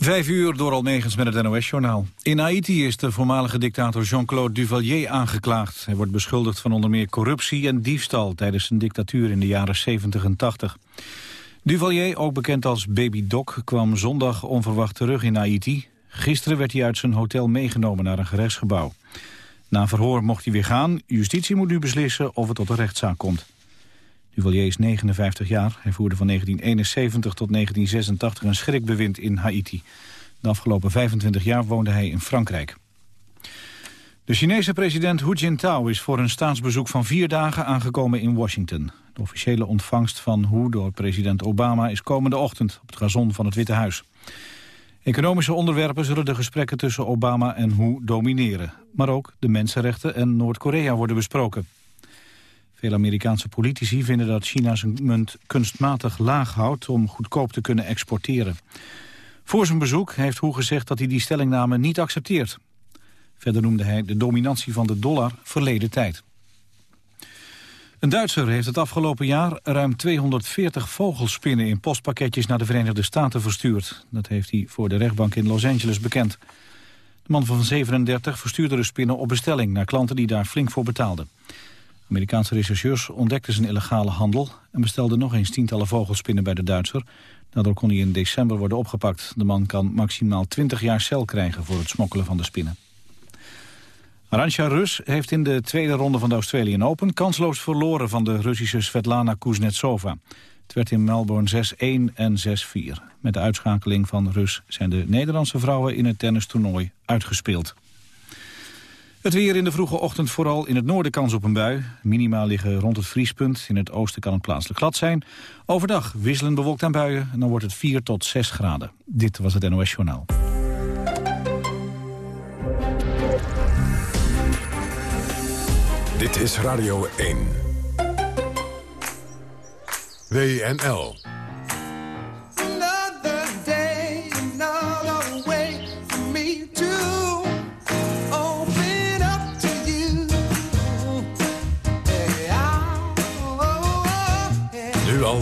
Vijf uur door Almegens met het NOS-journaal. In Haiti is de voormalige dictator Jean-Claude Duvalier aangeklaagd. Hij wordt beschuldigd van onder meer corruptie en diefstal... tijdens zijn dictatuur in de jaren 70 en 80. Duvalier, ook bekend als Baby Doc, kwam zondag onverwacht terug in Haiti. Gisteren werd hij uit zijn hotel meegenomen naar een gerechtsgebouw. Na verhoor mocht hij weer gaan. Justitie moet nu beslissen of het tot een rechtszaak komt. Duvalier is 59 jaar. Hij voerde van 1971 tot 1986 een schrikbewind in Haiti. De afgelopen 25 jaar woonde hij in Frankrijk. De Chinese president Hu Jintao is voor een staatsbezoek van vier dagen aangekomen in Washington. De officiële ontvangst van Hu door president Obama is komende ochtend op het gazon van het Witte Huis. Economische onderwerpen zullen de gesprekken tussen Obama en Hu domineren. Maar ook de mensenrechten en Noord-Korea worden besproken. Veel Amerikaanse politici vinden dat China zijn munt kunstmatig laag houdt om goedkoop te kunnen exporteren. Voor zijn bezoek heeft Hoe gezegd dat hij die stellingname niet accepteert. Verder noemde hij de dominantie van de dollar verleden tijd. Een Duitser heeft het afgelopen jaar ruim 240 vogelspinnen in postpakketjes naar de Verenigde Staten verstuurd. Dat heeft hij voor de rechtbank in Los Angeles bekend. De man van 37 verstuurde de spinnen op bestelling naar klanten die daar flink voor betaalden. Amerikaanse rechercheurs ontdekten zijn illegale handel... en bestelden nog eens tientallen vogelspinnen bij de Duitser. Daardoor kon hij in december worden opgepakt. De man kan maximaal 20 jaar cel krijgen voor het smokkelen van de spinnen. Arantxa Rus heeft in de tweede ronde van de Australian Open... kansloos verloren van de Russische Svetlana Kuznetsova. Het werd in Melbourne 6-1 en 6-4. Met de uitschakeling van Rus zijn de Nederlandse vrouwen in het tennistoernooi uitgespeeld. Het weer in de vroege ochtend vooral in het noorden kans op een bui. Minima liggen rond het vriespunt. In het oosten kan het plaatselijk glad zijn. Overdag wisselen bewolkt aan buien en dan wordt het 4 tot 6 graden. Dit was het NOS Journaal. Dit is Radio 1. WNL.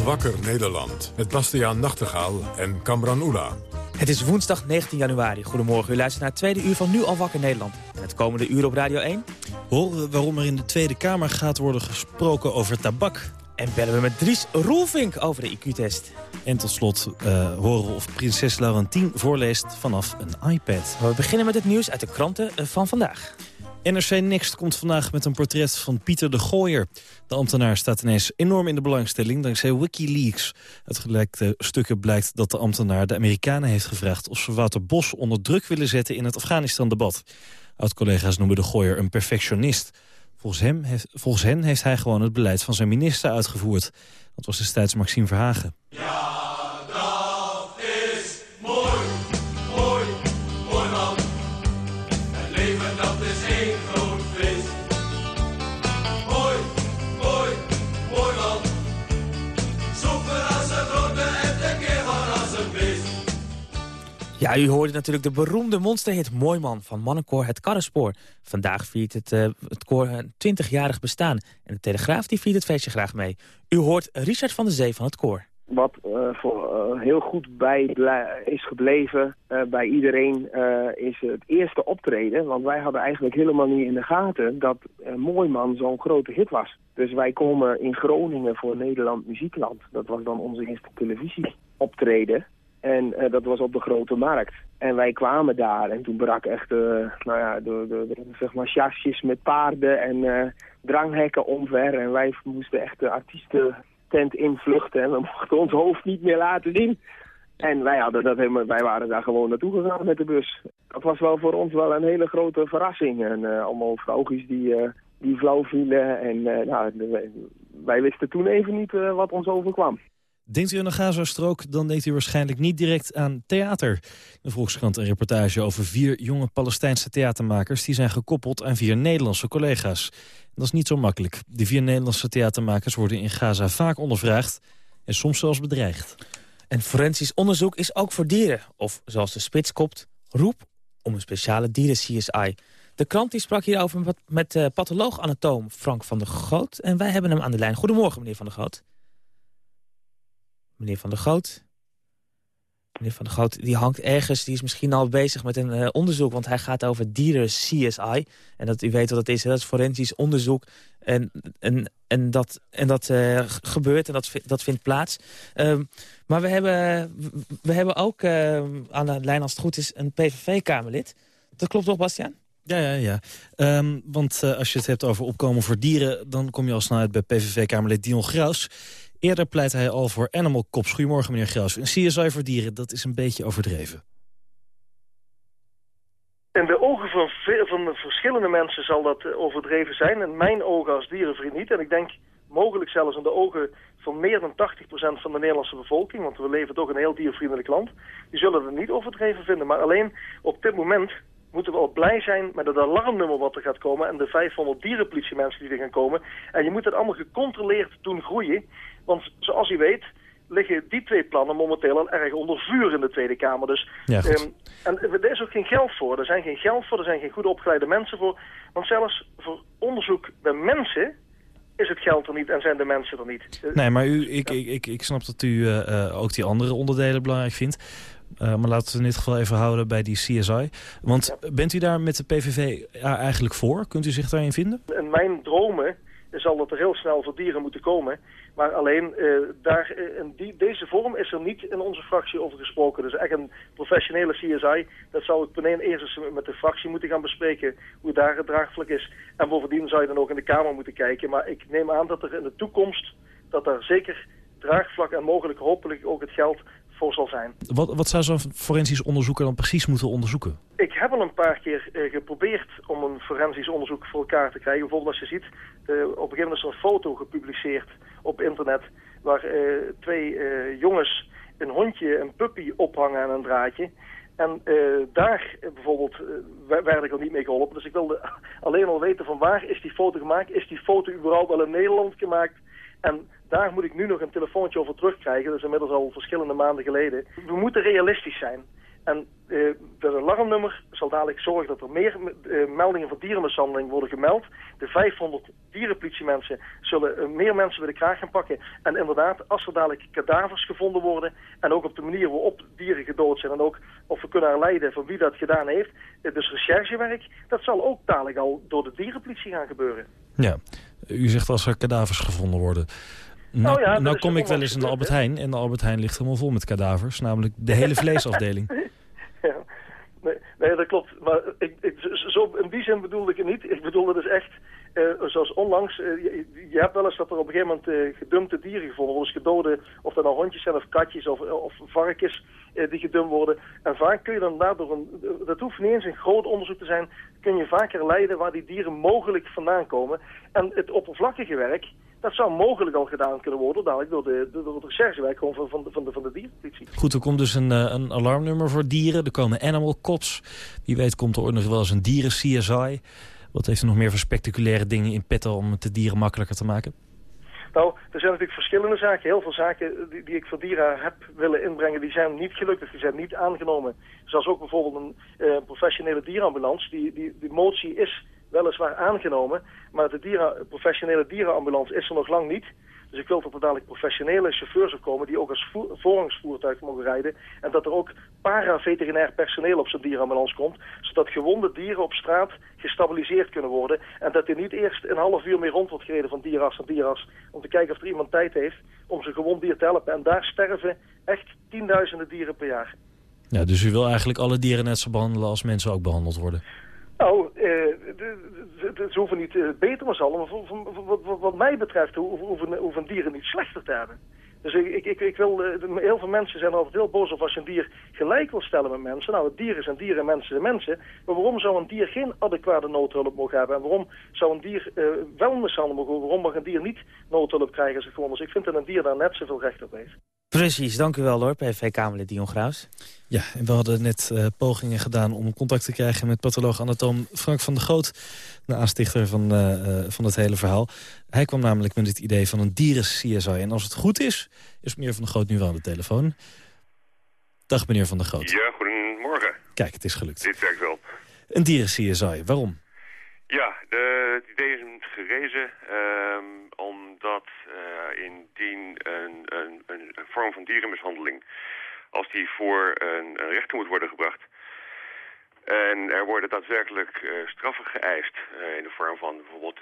Wakker Nederland. Met Bastiaan Nachtegaal en Kamran Oela. Het is woensdag 19 januari. Goedemorgen, u luistert naar het tweede uur van Nu al wakker Nederland. En het komende uur op Radio 1... Horen we waarom er in de Tweede Kamer gaat worden gesproken over tabak. En bellen we met Dries Roelvink over de IQ-test. En tot slot uh, horen we of prinses Laurentien voorleest vanaf een iPad. We beginnen met het nieuws uit de kranten van vandaag. NRC Next komt vandaag met een portret van Pieter de Gooier. De ambtenaar staat ineens enorm in de belangstelling dankzij Wikileaks. Uit gelekte stukken blijkt dat de ambtenaar de Amerikanen heeft gevraagd... of ze Wouter Bos onder druk willen zetten in het Afghanistan-debat. Oud-collega's noemen de Gooier een perfectionist. Volgens, hem heeft, volgens hen heeft hij gewoon het beleid van zijn minister uitgevoerd. Dat was destijds Maxime Verhagen. Ja! Ja, u hoorde natuurlijk de beroemde monsterhit Mooi Man van mannenkoor Het Karrespoor. Vandaag viert het, uh, het koor een 20-jarig bestaan. En de Telegraaf die viert het feestje graag mee. U hoort Richard van der Zee van het koor. Wat uh, voor, uh, heel goed bij is gebleven bij iedereen is het eerste optreden. Want wij hadden eigenlijk helemaal niet in de gaten dat Mooi Man zo'n grote hit was. Dus wij komen in Groningen voor Nederland Muziekland. Dat was dan onze eerste televisieoptreden. En uh, dat was op de grote markt. En wij kwamen daar en toen brak echt uh, nou ja, de, de, zeg maar jasjes met paarden en uh, dranghekken omver. En wij moesten echt de artiestentent invluchten en we mochten ons hoofd niet meer laten zien. En wij, hadden dat helemaal, wij waren daar gewoon naartoe gegaan met de bus. Dat was wel voor ons wel een hele grote verrassing. En allemaal vrouwtjes die, die flauw vielen. En nou, wij, wisten toen even niet wat ons overkwam. Denkt u aan de Gazastrook, dan denkt u waarschijnlijk niet direct aan theater. De Volkskrant een reportage over vier jonge Palestijnse theatermakers... die zijn gekoppeld aan vier Nederlandse collega's. dat is niet zo makkelijk. Die vier Nederlandse theatermakers worden in Gaza vaak ondervraagd... en soms zelfs bedreigd. En forensisch onderzoek is ook voor dieren. Of zoals de spits kopt, roep om een speciale dieren-CSI. De krant die sprak hierover met, met uh, patholoog-anatoom Frank van der Goot. En wij hebben hem aan de lijn. Goedemorgen, meneer van der Goot. Meneer Van der Goot. Meneer Van der Groot, die hangt ergens, die is misschien al bezig met een uh, onderzoek... want hij gaat over dieren CSI. En dat, u weet wat dat is, dat is forensisch onderzoek. En, en, en dat, en dat uh, gebeurt en dat, dat vindt plaats. Uh, maar we hebben, we hebben ook uh, aan de lijn, als het goed is, een PVV-Kamerlid. Dat klopt toch, Bastiaan? Ja, ja, ja. Um, want uh, als je het hebt over opkomen voor dieren... dan kom je al snel uit bij PVV-Kamerlid Dion Graus. Eerder pleit hij al voor Animal Cops. Goedemorgen, meneer Graus. Een CSI voor dieren, dat is een beetje overdreven. In de ogen van, van verschillende mensen zal dat eh, overdreven zijn. In mijn ogen als dierenvriend niet. En ik denk mogelijk zelfs in de ogen van meer dan 80% van de Nederlandse bevolking... want we leven toch in een heel diervriendelijk land... die zullen het niet overdreven vinden. Maar alleen op dit moment moeten we al blij zijn met het alarmnummer wat er gaat komen... en de 500 dierenpolitiemensen die er gaan komen. En je moet het allemaal gecontroleerd doen groeien. Want zoals u weet liggen die twee plannen momenteel al erg onder vuur in de Tweede Kamer. Dus, ja, um, en er is ook geen geld voor. Er zijn geen geld voor, er zijn geen goed opgeleide mensen voor. Want zelfs voor onderzoek bij mensen is het geld er niet en zijn de mensen er niet. Nee, maar u, ik, ik, ik, ik snap dat u uh, ook die andere onderdelen belangrijk vindt. Uh, maar laten we in dit geval even houden bij die CSI. Want ja. bent u daar met de PVV eigenlijk voor? Kunt u zich daarin vinden? In mijn dromen zal dat er heel snel voor dieren moeten komen. Maar alleen, uh, daar, in die, deze vorm is er niet in onze fractie over gesproken. Dus echt een professionele CSI, dat zou ik beneden eerst eens met de fractie moeten gaan bespreken hoe daar het draagvlak is. En bovendien zou je dan ook in de Kamer moeten kijken. Maar ik neem aan dat er in de toekomst, dat er zeker draagvlak en mogelijk hopelijk ook het geld voor zal zijn. Wat, wat zou zo'n forensisch onderzoeker dan precies moeten onderzoeken? Ik heb al een paar keer uh, geprobeerd om een forensisch onderzoek voor elkaar te krijgen. Bijvoorbeeld als je ziet, uh, op een gegeven moment is er een foto gepubliceerd op internet... waar uh, twee jongens een hondje, een puppy ophangen aan een draadje... En daar bijvoorbeeld werd ik al niet mee geholpen. Dus ik wilde alleen al weten van waar is die foto gemaakt? Is die foto überhaupt wel in Nederland gemaakt? En daar moet ik nu nog een telefoontje over terugkrijgen. Dat is inmiddels al verschillende maanden geleden. We moeten realistisch zijn. En uh, dat alarmnummer zal dadelijk zorgen dat er meer uh, meldingen van dierenmishandeling worden gemeld. De 500 dierenpolitiemensen zullen uh, meer mensen bij de kraag gaan pakken. En inderdaad, als er dadelijk kadavers gevonden worden... en ook op de manier waarop dieren gedood zijn... en ook of we kunnen herleiden van wie dat gedaan heeft... dus recherchewerk, dat zal ook dadelijk al door de dierenpolitie gaan gebeuren. Ja, u zegt als er kadavers gevonden worden... Nou, ja, nou kom ik wel eens in de Albert Heijn en de Albert Heijn ligt helemaal vol met kadavers. Namelijk de hele vleesafdeling. ja, nee, nee, dat klopt. Maar ik, ik, zo, in die zin bedoelde ik het niet. Ik bedoelde dus echt, uh, zoals onlangs, uh, je, hebt wel eens dat er op een gegeven moment uh, gedumpte dieren gevonden worden. Dus gedode, of dat nou hondjes zijn of katjes of, of varkens die gedumpt worden. En vaak kun je dan daardoor, een, dat hoeft niet eens een groot onderzoek te zijn, kun je vaker leiden waar die dieren mogelijk vandaan komen. En het oppervlakkige werk, dat zou mogelijk al gedaan kunnen worden dadelijk door, de, door het recherchewerk van, van, de, van, de, van de dierenpolitie. Goed, er komt dus een, een alarmnummer voor dieren. Er komen animal cops. Wie weet komt er ooit nog wel eens een dieren-CSI. Wat heeft er nog meer voor spectaculaire dingen in petto om het de dieren makkelijker te maken? Nou, er zijn natuurlijk verschillende zaken. Heel veel zaken die, die, ik voor dieren heb willen inbrengen, die zijn niet gelukt. Die zijn niet aangenomen. Zoals ook bijvoorbeeld een uh, professionele dierenambulance. Die, die, die motie is weliswaar aangenomen, maar de dieren, professionele dierenambulance is er nog lang niet. Dus ik wil dat er dadelijk professionele chauffeurs op komen die ook als voorrangsvoertuig mogen rijden. En dat er ook para-veterinair personeel op zo'n dierenambulance komt. Zodat gewonde dieren op straat gestabiliseerd kunnen worden. En dat er niet eerst een half uur mee rond wordt gereden van dieras naar dieras. Om te kijken of er iemand tijd heeft om zijn gewond dier te helpen. En daar sterven echt tienduizenden dieren per jaar. Ja, dus u wil eigenlijk alle dieren net zo behandelen als mensen ook behandeld worden? Nou, uh, ze hoeven niet uh, beter te allemaal. Wat, wat, mij betreft hoeven, dieren niet slechter te hebben. Dus ik, ik, ik wil, uh, heel veel mensen zijn altijd heel boos of als je een dier gelijk wil stellen met mensen. Nou, het dier is een dier en mensen zijn mensen. Maar waarom zou een dier geen adequate noodhulp mogen hebben? En waarom zou een dier wel mishandelen mogen Waarom mag een dier niet noodhulp krijgen als het gewoon is? Ik vind dat een dier daar net zoveel recht op heeft. Precies, dank u wel hoor, PV-Kamerlid Dion Graus. Ja, en we hadden net uh, pogingen gedaan om contact te krijgen met patholoog-anatoom Frank van der Goot, de aanstichter van, uh, uh, van het hele verhaal. Hij kwam namelijk met het idee van een dieren-CSI. En als het goed is, is meneer van der Goot nu wel aan de telefoon. Dag meneer van der Goot. Ja, goedemorgen. Kijk, het is gelukt. Dit werkt wel. Een dieren-CSI, waarom? Ja, de, het idee is gerezen um, omdat uh, indien een, een, een, vorm van dierenmishandeling als die voor een, rechter moet worden gebracht. En er worden daadwerkelijk uh, straffen geëist uh, in de vorm van bijvoorbeeld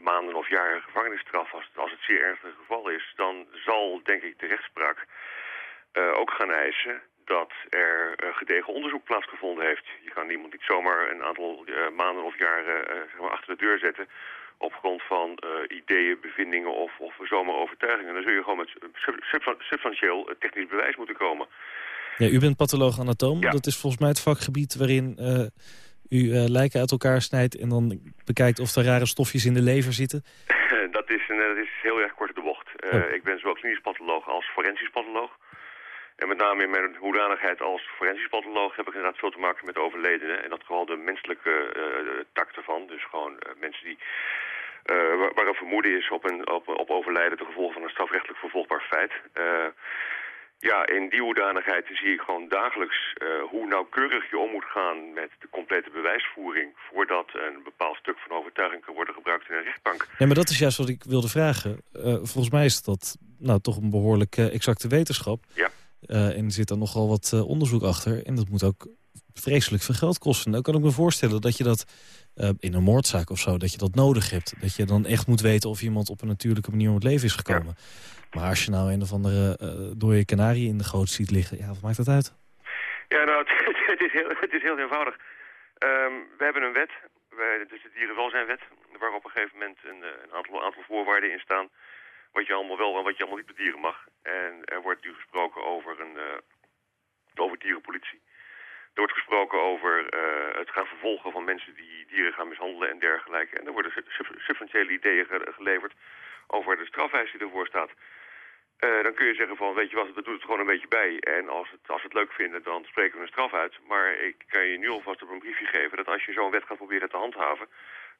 maanden of jaren gevangenisstraf. Als, als het zeer ernstig geval is, dan zal denk ik de rechtspraak ook gaan eisen dat er gedegen onderzoek plaatsgevonden heeft. Je kan iemand niet zomaar een aantal maanden of jaren maar achter de deur zetten op grond van ideeën, bevindingen of, of zomaar overtuigingen. Dan zul je gewoon met substantieel technisch bewijs moeten komen. Ja, u bent patholoog-anatoom. Dat is volgens mij het vakgebied waarin uh, u uh, lijken uit elkaar snijdt... en dan bekijkt of er rare stofjes in de lever zitten. dat, is, dat is heel erg kort de bocht. Uh, Ik ben zowel klinisch patholoog als forensisch patholoog. En met name in mijn hoedanigheid als forensisch patholoog... heb ik inderdaad veel te maken met overledenen. En dat vooral de menselijke tak ervan. Dus gewoon mensen die... waar, waar een vermoeden is op, een, op, op overlijden... ten gevolge van een strafrechtelijk vervolgbaar feit... Ja, in die hoedanigheid zie ik gewoon dagelijks uh, hoe nauwkeurig je om moet gaan met de complete bewijsvoering voordat een bepaald stuk van overtuiging kan worden gebruikt in een rechtbank. Ja, maar dat is juist wat ik wilde vragen. Uh, volgens mij is dat nou toch een behoorlijk uh, exacte wetenschap. Ja. En er zit er nogal wat onderzoek achter. En dat moet ook vreselijk veel geld kosten. Dan kan ik me voorstellen dat je dat in een moordzaak of zo, dat je dat nodig hebt. Dat je dan echt moet weten of iemand op een natuurlijke manier om het leven is gekomen. Ja. Maar als je nou een of andere uh, dode kanarie in de goot ziet liggen, ja, wat maakt dat uit? Ja, nou, het, het is, heel, het is heel eenvoudig. Um, we hebben een wet, het is de dierenwelzijnwet, waar op een gegeven moment een, eh, een aantal, aantal voorwaarden in staan. Wat je allemaal wel en wat je allemaal niet met dieren mag. En er wordt nu gesproken over, een, uh, over dierenpolitie. Er wordt gesproken over uh, het gaan vervolgen van mensen die dieren gaan mishandelen en dergelijke. En er worden substantiële ideeën geleverd over de strafeis die ervoor staat. Uh, dan kun je zeggen van, weet je wat, we doen het gewoon een beetje bij. En als, het, als we het leuk vinden, dan spreken we een straf uit. Maar ik kan je nu alvast op een briefje geven dat als je zo'n wet gaat proberen te handhaven...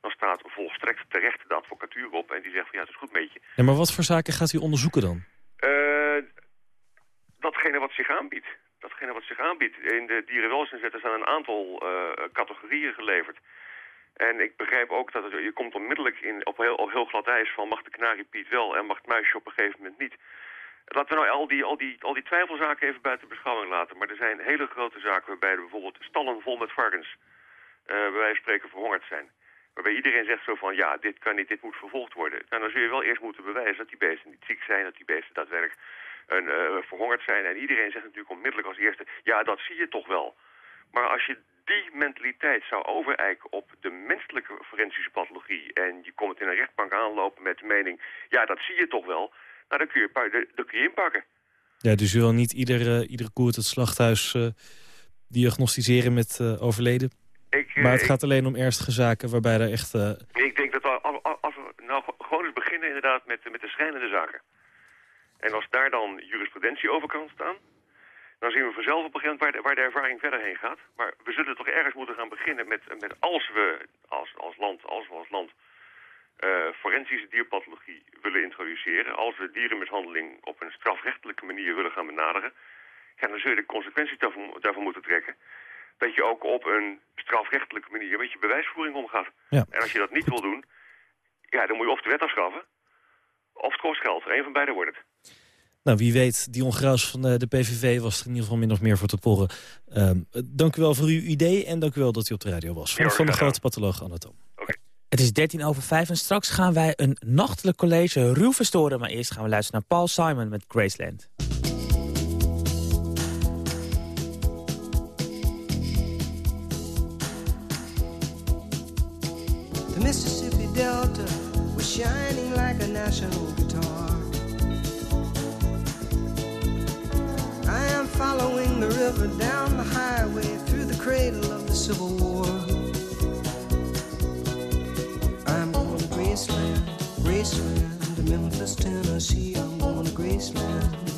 dan staat volstrekt terecht de advocatuur op en die zegt van, ja, het is goed met je. Ja, maar wat voor zaken gaat u onderzoeken dan? Uh, datgene wat zich aanbiedt. Datgene wat zich aanbiedt. In de dierenwelzijnswet zijn een aantal uh, categorieën geleverd. En ik begrijp ook dat het, je komt onmiddellijk in, op, heel, op heel glad ijs van mag de kanariepiet wel en mag het muisje op een gegeven moment niet. Laten we nou al die, al, die, al die twijfelzaken even buiten beschouwing laten. Maar er zijn hele grote zaken waarbij er bijvoorbeeld stallen vol met varkens, uh, bij wijze van spreken, verhongerd zijn. Waarbij iedereen zegt zo van, ja, dit kan niet, dit moet vervolgd worden. Nou, dan zul je wel eerst moeten bewijzen dat die beesten niet ziek zijn, dat die beesten daadwerkelijk een, uh, verhongerd zijn. En iedereen zegt natuurlijk onmiddellijk als eerste, ja, dat zie je toch wel. Maar als je die mentaliteit zou overeiken op de menselijke forensische pathologie... en je komt in een rechtbank aanlopen met de mening... ja, dat zie je toch wel nou, dan kun je, dan kun je inpakken. Ja, dus je wil niet iedere, iedere koert het slachthuis uh, diagnosticeren met uh, overleden? Ik, uh, maar het ik, gaat alleen om ernstige zaken waarbij er echt... Ik denk dat we, als we nou gewoon eens beginnen inderdaad met, met de schrijnende zaken. En als daar dan jurisprudentie over kan staan... dan zien we vanzelf op een gegeven moment waar de, waar de ervaring verder heen gaat. Maar we zullen toch ergens moeten gaan beginnen met, met als we als, als land, als we als land uh, forensische dierpathologie willen introduceren... als we dierenmishandeling op een strafrechtelijke manier willen gaan benaderen... Ja, dan zul je de consequenties daarvan, daarvan moeten trekken. Dat je ook op een strafrechtelijke manier met je bewijsvoering omgaat. Ja. En als je dat niet wil doen, ja, dan moet je of de wet afschaffen... of het kost geld. Een van beide wordt het. Nou, wie weet, Dion Graus van de PVV was er in ieder geval min of meer voor te porren. Um, dank u wel voor uw idee en dank u wel dat u op de radio was. Van, van de grote patholoog Anatoom. Het is 13 over 5 en straks gaan wij een nachtelijk college ruw verstoren. Maar eerst gaan we luisteren naar Paul Simon met Graceland. National guitar. I am following the river down the highway through the cradle of the Civil War. I'm going to Graceland, Graceland, to Memphis, Tennessee. I'm going to Graceland.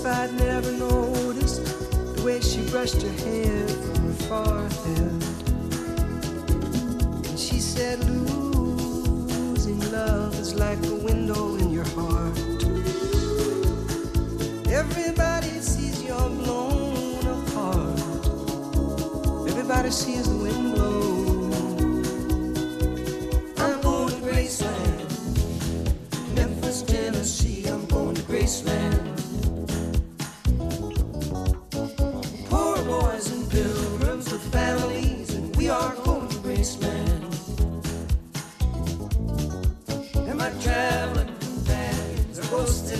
if I'd never noticed the way she brushed her hair from her forehead. And she said, losing love is like a window in your heart. Everybody sees you're blown apart. Everybody sees the wind blow.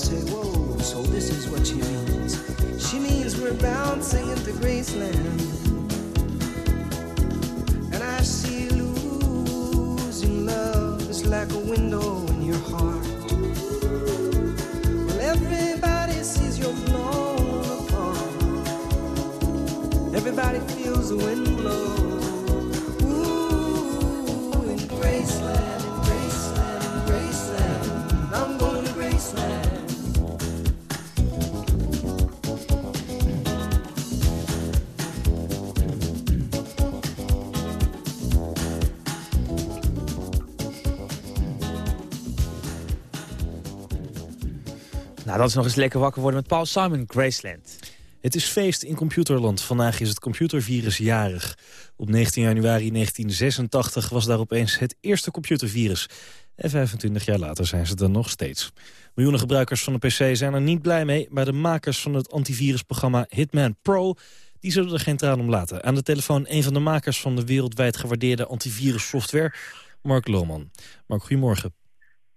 say, Whoa, so this is what she means. She means we're bouncing into Graceland. And I see losing love is like a window in your heart. Well, everybody sees you're blown apart. Everybody feels the wind blow. Nou, dat is nog eens lekker wakker worden met Paul Simon, Graceland. Het is feest in computerland. Vandaag is het computervirus jarig. Op 19 januari 1986 was daar opeens het eerste computervirus. En 25 jaar later zijn ze er nog steeds. Miljoenen gebruikers van de PC zijn er niet blij mee... maar de makers van het antivirusprogramma Hitman Pro... die zullen er geen traan om laten. Aan de telefoon een van de makers van de wereldwijd gewaardeerde antivirussoftware... Mark Lohman. Mark, goedemorgen.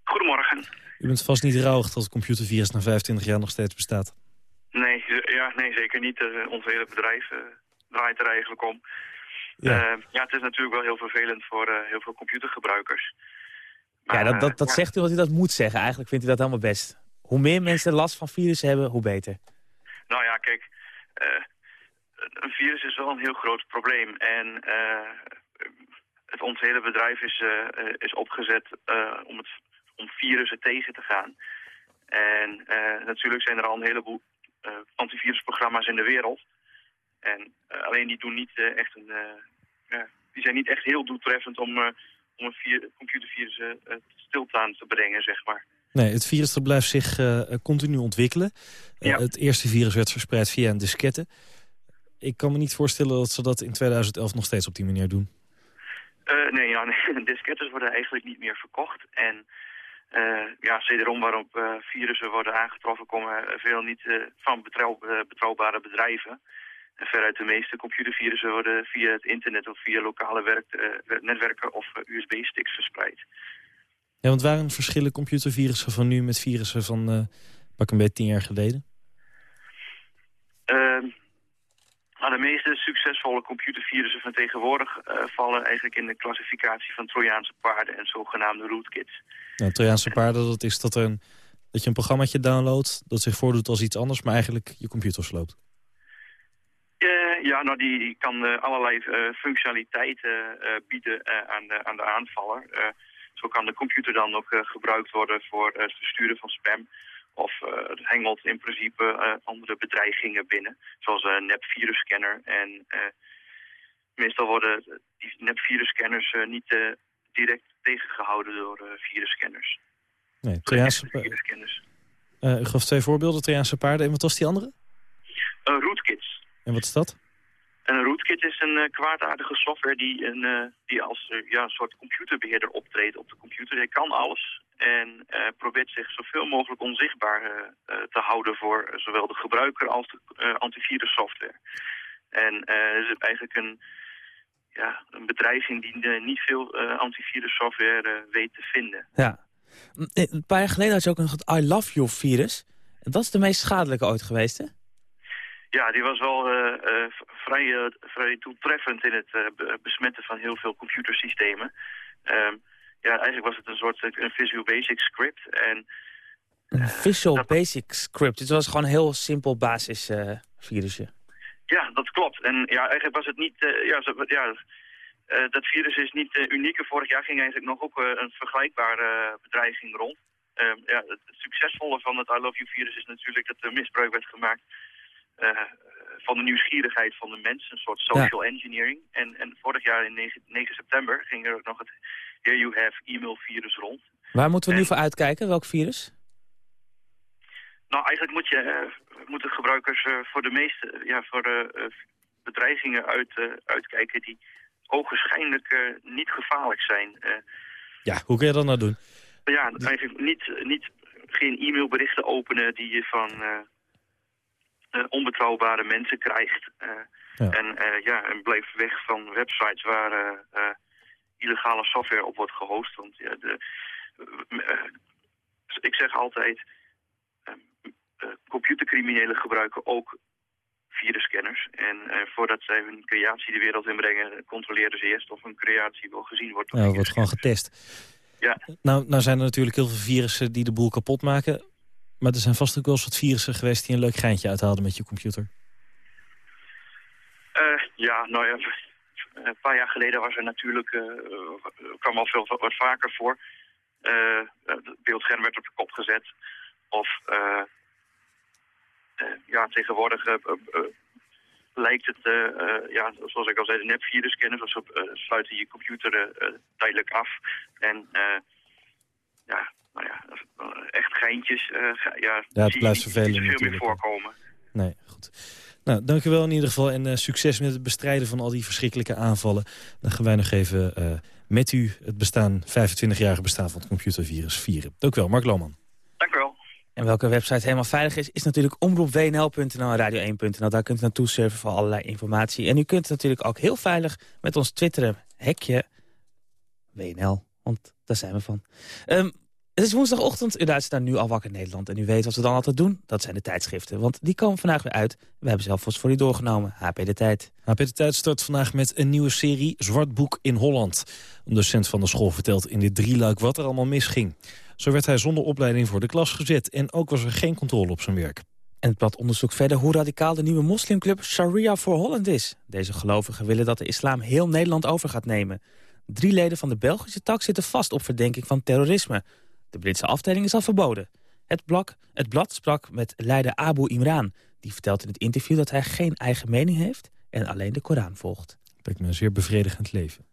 Goedemorgen. U bent vast niet rouwig dat het computervirus na 25 jaar nog steeds bestaat. Nee, ja, nee zeker niet. Eh, ons hele bedrijf eh, draait er eigenlijk om. Ja. Ja. ja, het is natuurlijk wel heel vervelend voor eh, heel veel computergebruikers. Ja, dat, dat, dat eh, zegt u wat u dat moet zeggen. Eigenlijk vindt u dat helemaal best. Hoe meer mensen last van virussen hebben, hoe beter. Nou ja, kijk, eh, een virus is wel een heel groot probleem. En eh, het, ons hele bedrijf is, eh, eh, is opgezet eh, om, het, om virussen tegen te gaan. En eh, natuurlijk zijn er al een heleboel eh, antivirusprogramma's in de wereld. En eh, alleen die doen niet echt een... die zijn niet echt heel doeltreffend om, om een vir- computervirus tot stilstaan te brengen, zeg maar. Nee, het virus dat blijft zich continu ontwikkelen. Ja. Het eerste virus werd verspreid via een diskette. Ik kan me niet voorstellen dat ze dat in 2011 nog steeds op die manier doen. Nee, ja, nee, diskettes worden eigenlijk niet meer verkocht. En eh ja, wederom waarop eh, virussen worden aangetroffen... komen veel niet eh, van betrouw, betrouwbare bedrijven. En veruit de meeste computervirussen worden via het internet... of via lokale werk, netwerken of USB-sticks verspreid. Ja, want waren verschillen computervirussen van nu met virussen van pak een beetje tien jaar geleden? Ehm, nou, de meeste succesvolle computervirussen van tegenwoordig... vallen eigenlijk in de klassificatie van Trojaanse paarden en zogenaamde rootkits. Nou, Trojaanse paarden, dat is dat, dat je een programmaatje downloadt... dat zich voordoet als iets anders, maar eigenlijk je computer sloopt. Eh, ja, nou die, kan eh, allerlei eh, functionaliteiten bieden aan, de, aan de aanvaller. Zo kan de computer dan ook gebruikt worden voor het versturen van spam. Of het hengelt in principe andere bedreigingen binnen, zoals een nepvirusscanner. En meestal worden die nepvirusscanners niet direct tegengehouden door eh, virusscanners. Nee, Trojaanse, Virusscanners. eh, u gaf twee voorbeelden, Trojaanse paarden. En wat was die andere? Uh, rootkits. En wat is dat? En een rootkit is een eh, kwaadaardige software die, een, eh, die als eh, ja, een soort computerbeheerder optreedt op de computer. Hij kan alles en eh, probeert zich zoveel mogelijk onzichtbaar eh, eh, te houden voor eh, zowel de gebruiker als de eh, antivirussoftware. En eh, het is eigenlijk een, ja, een bedreiging die eh, niet veel eh, antivirussoftware eh, weet te vinden. Ja. Een paar jaar geleden had je ook nog het I Love You virus. Dat is de meest schadelijke ooit geweest, hè? Ja, die was wel vrij, eh, vrij toetreffend in het be- besmetten van heel veel computersystemen. Ehm, ja, eigenlijk was het een soort een Visual Basic script. En Een Visual Basic Script. Het was gewoon een heel simpel basis eh, virusje. Ja, dat klopt. En ja, eigenlijk was het niet... eh, ja, zo- ja, eh, dat virus is niet eh, uniek. Vorig jaar ging eigenlijk nog ook een vergelijkbare bedreiging rond. Ehm, ja, het, het succesvolle van het I Love You virus is natuurlijk dat er misbruik werd gemaakt van de nieuwsgierigheid van de mens. Een soort social engineering. En, en vorig jaar in 9, 9 september ging er ook nog het Here You Have e-mail virus rond. Waar moeten we nu voor uitkijken? Welk virus? Nou, eigenlijk moet je, moeten gebruikers eh, voor de meeste ja, voor, eh, eh, bedreigingen uit, uitkijken die ogenschijnlijk niet gevaarlijk zijn. Ja, hoe kun je dat nou doen? ja, eigenlijk niet, niet geen e-mailberichten openen die je van onbetrouwbare mensen krijgt. Ja. En ja, en blijf weg van websites waar illegale software op wordt gehost. Want ja, de, ik zeg altijd, computercriminelen gebruiken ook virusscanners. En eh, voordat zij hun creatie de wereld inbrengen, controleren ze eerst of hun creatie wel gezien wordt. Nou, dat wordt gewoon getest. Ja. Nou, nou zijn er natuurlijk heel veel virussen die de boel kapot maken. Maar er zijn vast ook wel eens wat virussen geweest die een leuk geintje uithaalden met je computer. Eh, ja, nou ja, een paar jaar geleden was er natuurlijk, eh, kwam al veel wat vaker voor. Eh, het beeldscherm werd op de kop gezet. Of eh, eh, ja, tegenwoordig eh, eh, eh, lijkt het, eh, eh, ja, zoals ik al zei, de nepvirusscanners. Of ze eh, sluiten je computer eh, eh, tijdelijk af. En eh, ja, nou ja, eh, echt geintjes. eh, ge- ja, het blijft vervelend niet veel meer voorkomen. Nee, goed. Nou, dank u wel in ieder geval en eh, succes met het bestrijden van al die verschrikkelijke aanvallen. Dan gaan wij nog even eh, met u het bestaan, 25-jarige bestaan van het computervirus vieren. Dank wel, Mark Lohman. En welke website helemaal veilig is, is natuurlijk omroepwnl.nl en radio1.nl. Daar kunt u naartoe surfen voor allerlei informatie. En u kunt natuurlijk ook heel veilig met ons twitteren. Hekje WNL, want daar zijn we van. Ehm, het is woensdagochtend, u luistert naar Nu al wakker Nederland. En u weet wat we dan altijd doen, dat zijn de tijdschriften. Want die komen vandaag weer uit. We hebben zelf voor u doorgenomen, HP De Tijd. HP De Tijd start vandaag met een nieuwe serie Zwart Boek in Holland. Een docent van de school vertelt in dit drieluik wat er allemaal misging. Zo werd hij zonder opleiding voor de klas gezet en ook was er geen controle op zijn werk. En het blad onderzoekt verder hoe radicaal de nieuwe moslimclub Sharia for Holland is. Deze gelovigen willen dat de islam heel Nederland over gaat nemen. Drie leden van de Belgische tak zitten vast op verdenking van terrorisme. De Britse afdeling is al verboden. Het, blak, het blad sprak met leider Abu Imran. Die vertelt in het interview dat hij geen eigen mening heeft en alleen de Koran volgt. Lijkt me een zeer bevredigend leven.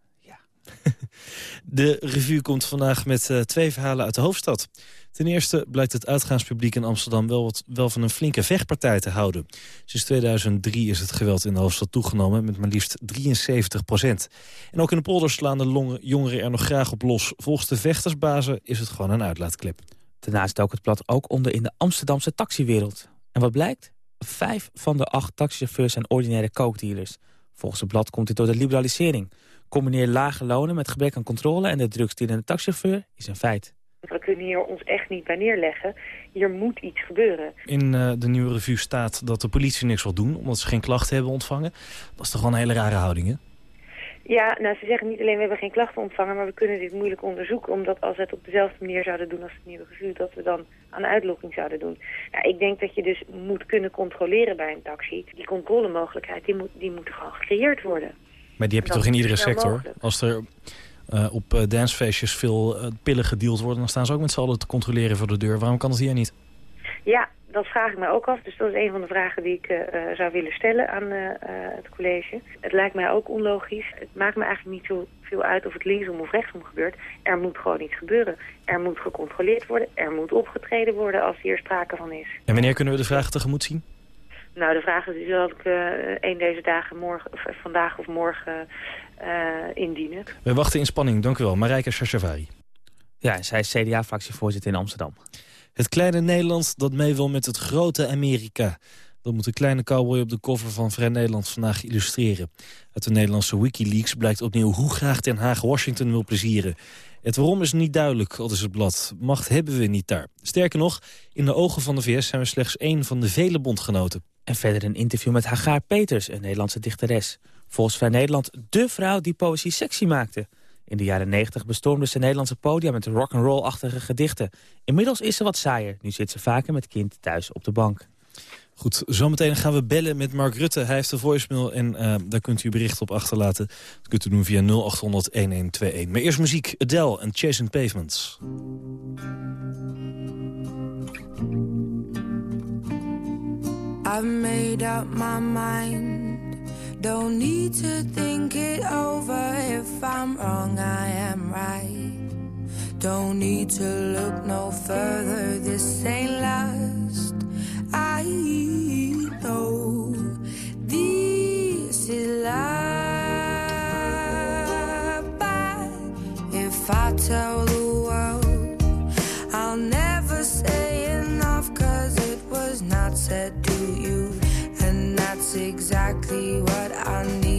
De revue komt vandaag met eh, twee verhalen uit de hoofdstad. Ten eerste blijkt het uitgaanspubliek in Amsterdam wel, wat, wel van een flinke vechtpartij te houden. Sinds 2003 is het geweld in de hoofdstad toegenomen met maar liefst 73 procent. En ook in de polder slaan de jongeren er nog graag op los. Volgens de vechtersbazen is het gewoon een uitlaatklep. Daarnaast dook het blad ook onder in de Amsterdamse taxiwereld. En wat blijkt? Vijf van de acht taxichauffeurs zijn ordinaire cokedealers. Volgens het blad komt dit door de liberalisering. Combineer lage lonen met gebrek aan controle... en de drugsdealende taxichauffeur is een feit. We kunnen hier ons echt niet bij neerleggen. Hier moet iets gebeuren. In eh, de nieuwe revue staat dat de politie niks wil doen... omdat ze geen klachten hebben ontvangen. Dat is toch wel een hele rare houding, hè? Ja, nou ze zeggen niet alleen we hebben geen klachten ontvangen, maar we kunnen dit moeilijk onderzoeken. Omdat als we het op dezelfde manier zouden doen als het nieuwe revue, dat we dan aan uitlokking zouden doen. Nou, ik denk dat je dus moet kunnen controleren bij een taxi. Die controlemogelijkheid, die moet, die moet gewoon gecreëerd worden. Maar die heb je toch in iedere sector? mogelijk. Als er eh, op eh, dancefeestjes veel eh, pillen gedeeld worden... dan staan ze ook met z'n allen te controleren voor de deur. Waarom kan dat hier niet? Ja, dat vraag ik mij ook af. Dus dat is een van de vragen die ik zou willen stellen aan het college. Het lijkt mij ook onlogisch. Het maakt me eigenlijk niet zo veel uit of het linksom of rechtsom gebeurt. Er moet gewoon iets gebeuren. Er moet gecontroleerd worden. Er moet opgetreden worden als hier sprake van is. En wanneer kunnen we de vragen tegemoet zien? Nou, de vraag is, zal ik eh een deze dagen morgen, of, eh, vandaag of morgen eh, indienen. We wachten in spanning. Dank u wel. Marijke Shashavari. Ja, zij is CDA-fractievoorzitter in Amsterdam. Het kleine Nederland dat mee wil met het grote Amerika. Dat moet de kleine cowboy op de cover van Vrij Nederland vandaag illustreren. Uit de Nederlandse Wikileaks blijkt opnieuw hoe graag Den Haag Washington wil plezieren. Het waarom is niet duidelijk, al is het blad. Macht hebben we niet daar. Sterker nog, in de ogen van de VS zijn we slechts één van de vele bondgenoten. En verder een interview met Hagar Peters, een Nederlandse dichteres. Volgens Vrij Nederland dé vrouw die poëzie sexy maakte. In de jaren 90 bestormde ze Nederlandse podia met rock'n'roll-achtige gedichten. Inmiddels is ze wat saaier. Nu zit ze vaker met kind thuis op de bank. Goed, zometeen gaan we bellen met Mark Rutte. Hij heeft de voicemail en uh, daar kunt u bericht op achterlaten. Dat kunt u doen via 0800-1121. Maar eerst muziek, Adele en Chasing Pavements. I've made up my mind Don't need to think it over If I'm wrong, I am right Don't need to look no further This ain't last I know. this is love if I tell the world I'll never say enough Cause it was not said to you And that's exactly what I need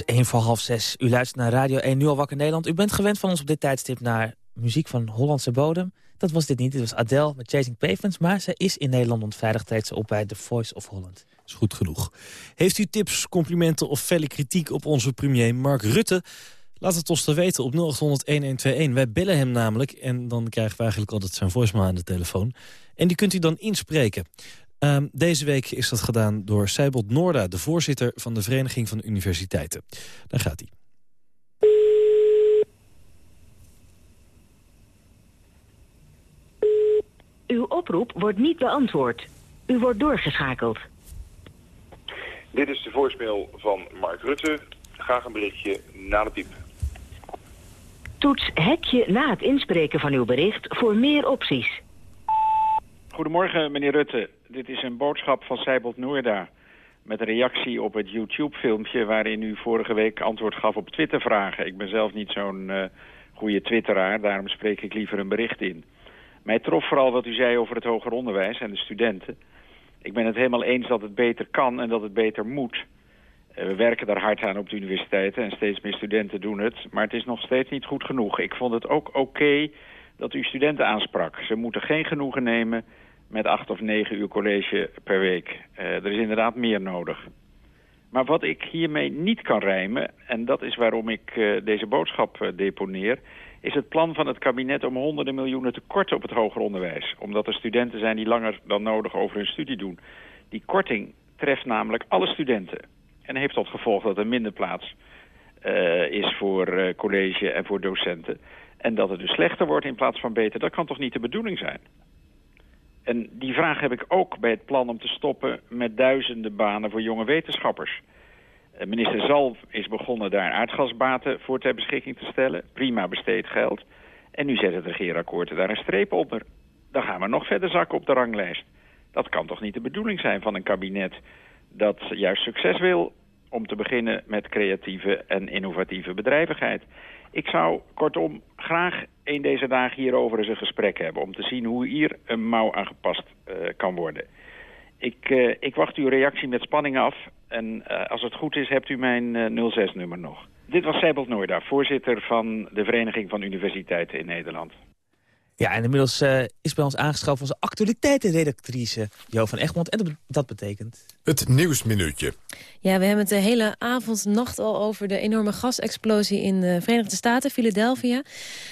is één voor half zes. U luistert naar Radio 1 Nu al wakker Nederland. U bent gewend van ons op dit tijdstip naar muziek van Hollandse bodem. Dat was dit niet. Dit was Adele met Chasing Pavements. Maar zij is in Nederland ontveiligd. Ze op bij The Voice of Holland. is goed genoeg. Heeft u tips, complimenten of felle kritiek op onze premier Mark Rutte? Laat het ons dan weten op 0800-1121. Wij bellen hem namelijk en dan krijgen we eigenlijk altijd zijn voicemail aan de telefoon. En die kunt u dan inspreken. Ehm, deze week is dat gedaan door Seibold Noorda, de voorzitter van de Vereniging van Universiteiten. Daar gaat hij. Uw oproep wordt niet beantwoord. U wordt doorgeschakeld. Dit is de voicemail van Mark Rutte. Graag een berichtje na de piep. Toets hekje na het inspreken van uw bericht voor meer opties. Goedemorgen, meneer Rutte. Dit is een boodschap van Seibold Noorda. Met een reactie op het YouTube-filmpje waarin u vorige week antwoord gaf op Twitter-vragen. Ik ben zelf niet zo'n uh, goede twitteraar, daarom spreek ik liever een bericht in. Mij trof vooral wat u zei over het hoger onderwijs en de studenten. Ik ben het helemaal eens dat het beter kan en dat het beter moet. Uh, we werken daar hard aan op de universiteiten en steeds meer studenten doen het. Maar het is nog steeds niet goed genoeg. Ik vond het ook oké dat u studenten aansprak. Ze moeten geen genoegen nemen met acht of negen uur college per week. Uh, er is inderdaad meer nodig. Maar wat ik hiermee niet kan rijmen, en dat is waarom ik uh, deze boodschap uh, deponeer... is het plan van het kabinet om honderden miljoenen te korten op het hoger onderwijs. Omdat er studenten zijn die langer dan nodig over hun studie doen. Die korting treft namelijk alle studenten. En heeft tot gevolg dat er minder plaats is voor college en voor docenten. En dat het dus slechter wordt in plaats van beter. Dat kan toch niet de bedoeling zijn? En die vraag heb ik ook bij het plan om te stoppen met duizenden banen voor jonge wetenschappers. Uh, minister Zalf is begonnen daar aardgasbaten voor ter beschikking te stellen. Prima besteed geld. En nu zet het regeerakkoord daar een streep onder. Dan gaan we nog verder zakken op de ranglijst. Dat kan toch niet de bedoeling zijn van een kabinet dat juist succes wil om te beginnen met creatieve en innovatieve bedrijvigheid. Ik zou kortom graag een deze dagen hierover eens een gesprek hebben... om te zien hoe hier een mouw aangepast uh, kan worden. Ik, uh, ik wacht uw reactie met spanning af. En uh, als het goed is, hebt u mijn 06-nummer nog. Dit was Seibold Noorda, voorzitter van de Vereniging van Universiteiten in Nederland. Ja, en inmiddels uh, is bij ons aangeschoven onze actualiteitenredactrice Jo van Egmond. En dat, dat betekent... Het Nieuwsminuutje. Ja, we hebben het de hele avond, nacht al over de enorme gasexplosie in de Verenigde Staten, Philadelphia.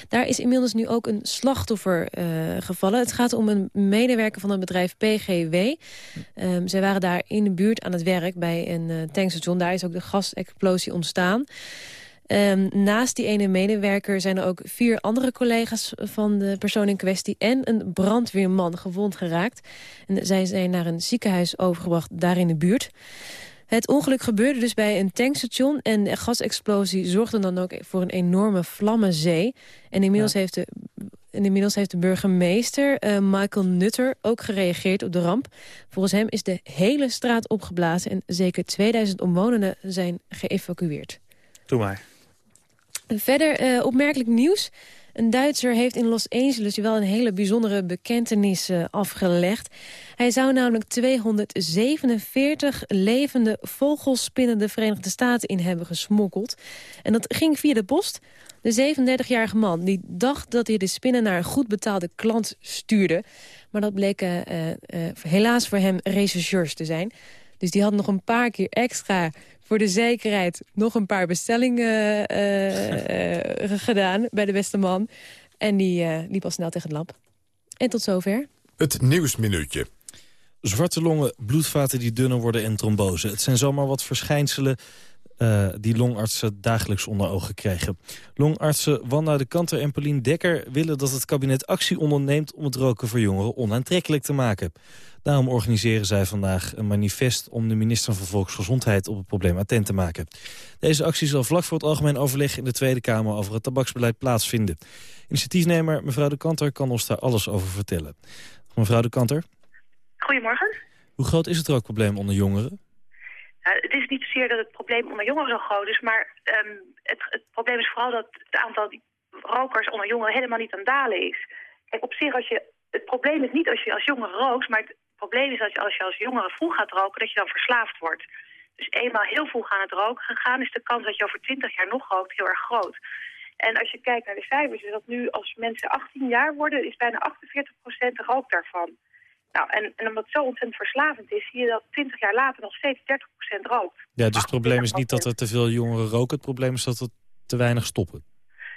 Daar is inmiddels nu ook een slachtoffer uh, gevallen. Het gaat om een medewerker van het bedrijf PGW. Um, zij waren daar in de buurt aan het werk bij een uh, tankstation. Daar is ook de gasexplosie ontstaan. Um, naast die ene medewerker zijn er ook vier andere collega's van de persoon in kwestie... en een brandweerman gewond geraakt. En zij zijn naar een ziekenhuis overgebracht daar in de buurt. Het ongeluk gebeurde dus bij een tankstation... en de gasexplosie zorgde dan ook voor een enorme vlammenzee. En inmiddels, ja. heeft, de, en inmiddels heeft de burgemeester uh, Michael Nutter ook gereageerd op de ramp. Volgens hem is de hele straat opgeblazen... en zeker 2000 omwonenden zijn geëvacueerd. Doe maar. Verder uh, opmerkelijk nieuws. Een Duitser heeft in Los Angeles wel een hele bijzondere bekentenis uh, afgelegd. Hij zou namelijk 247 levende vogelspinnen de Verenigde Staten in hebben gesmokkeld. En dat ging via de post. De 37-jarige man die dacht dat hij de spinnen naar een goed betaalde klant stuurde. Maar dat bleken uh, helaas voor hem rechercheurs te zijn. Dus die had nog een paar keer extra voor de zekerheid nog een paar bestellingen uh, uh, gedaan bij de beste man. En die uh, liep al snel tegen het lamp. En tot zover. Het Nieuwsminuutje. Zwarte longen, bloedvaten die dunner worden en trombose. Het zijn zomaar wat verschijnselen uh, die longartsen dagelijks onder ogen krijgen. Longartsen Wanda de Kanter en Paulien Dekker willen dat het kabinet actie onderneemt... om het roken voor jongeren onaantrekkelijk te maken. Daarom organiseren zij vandaag een manifest om de minister van Volksgezondheid op het probleem attent te maken. Deze actie zal vlak voor het algemeen overleg in de Tweede Kamer over het tabaksbeleid plaatsvinden. Initiatiefnemer mevrouw de Kanter kan ons daar alles over vertellen. Mevrouw de Kanter. Goedemorgen. Hoe groot is het rookprobleem onder jongeren? Uh, het is niet zozeer dat het probleem onder jongeren zo groot is, maar um, het, het, probleem is vooral dat het aantal rokers onder jongeren helemaal niet aan dalen is. Kijk, op zich, als je, het probleem is niet als je als jongere rookt, maar het probleem is dat je, als je als jongere vroeg gaat roken, dat je dan verslaafd wordt. Dus eenmaal heel vroeg aan het roken gegaan, is de kans dat je over 20 jaar nog rookt heel erg groot. En als je kijkt naar de cijfers, is dat nu als mensen 18 jaar worden, is bijna 48% rook daarvan. Nou, en, en omdat het zo ontzettend verslavend is, zie je dat 20 jaar later nog steeds 30% rookt. Ja, dus het probleem is niet dat er te veel jongeren roken, het probleem is dat er te weinig stoppen.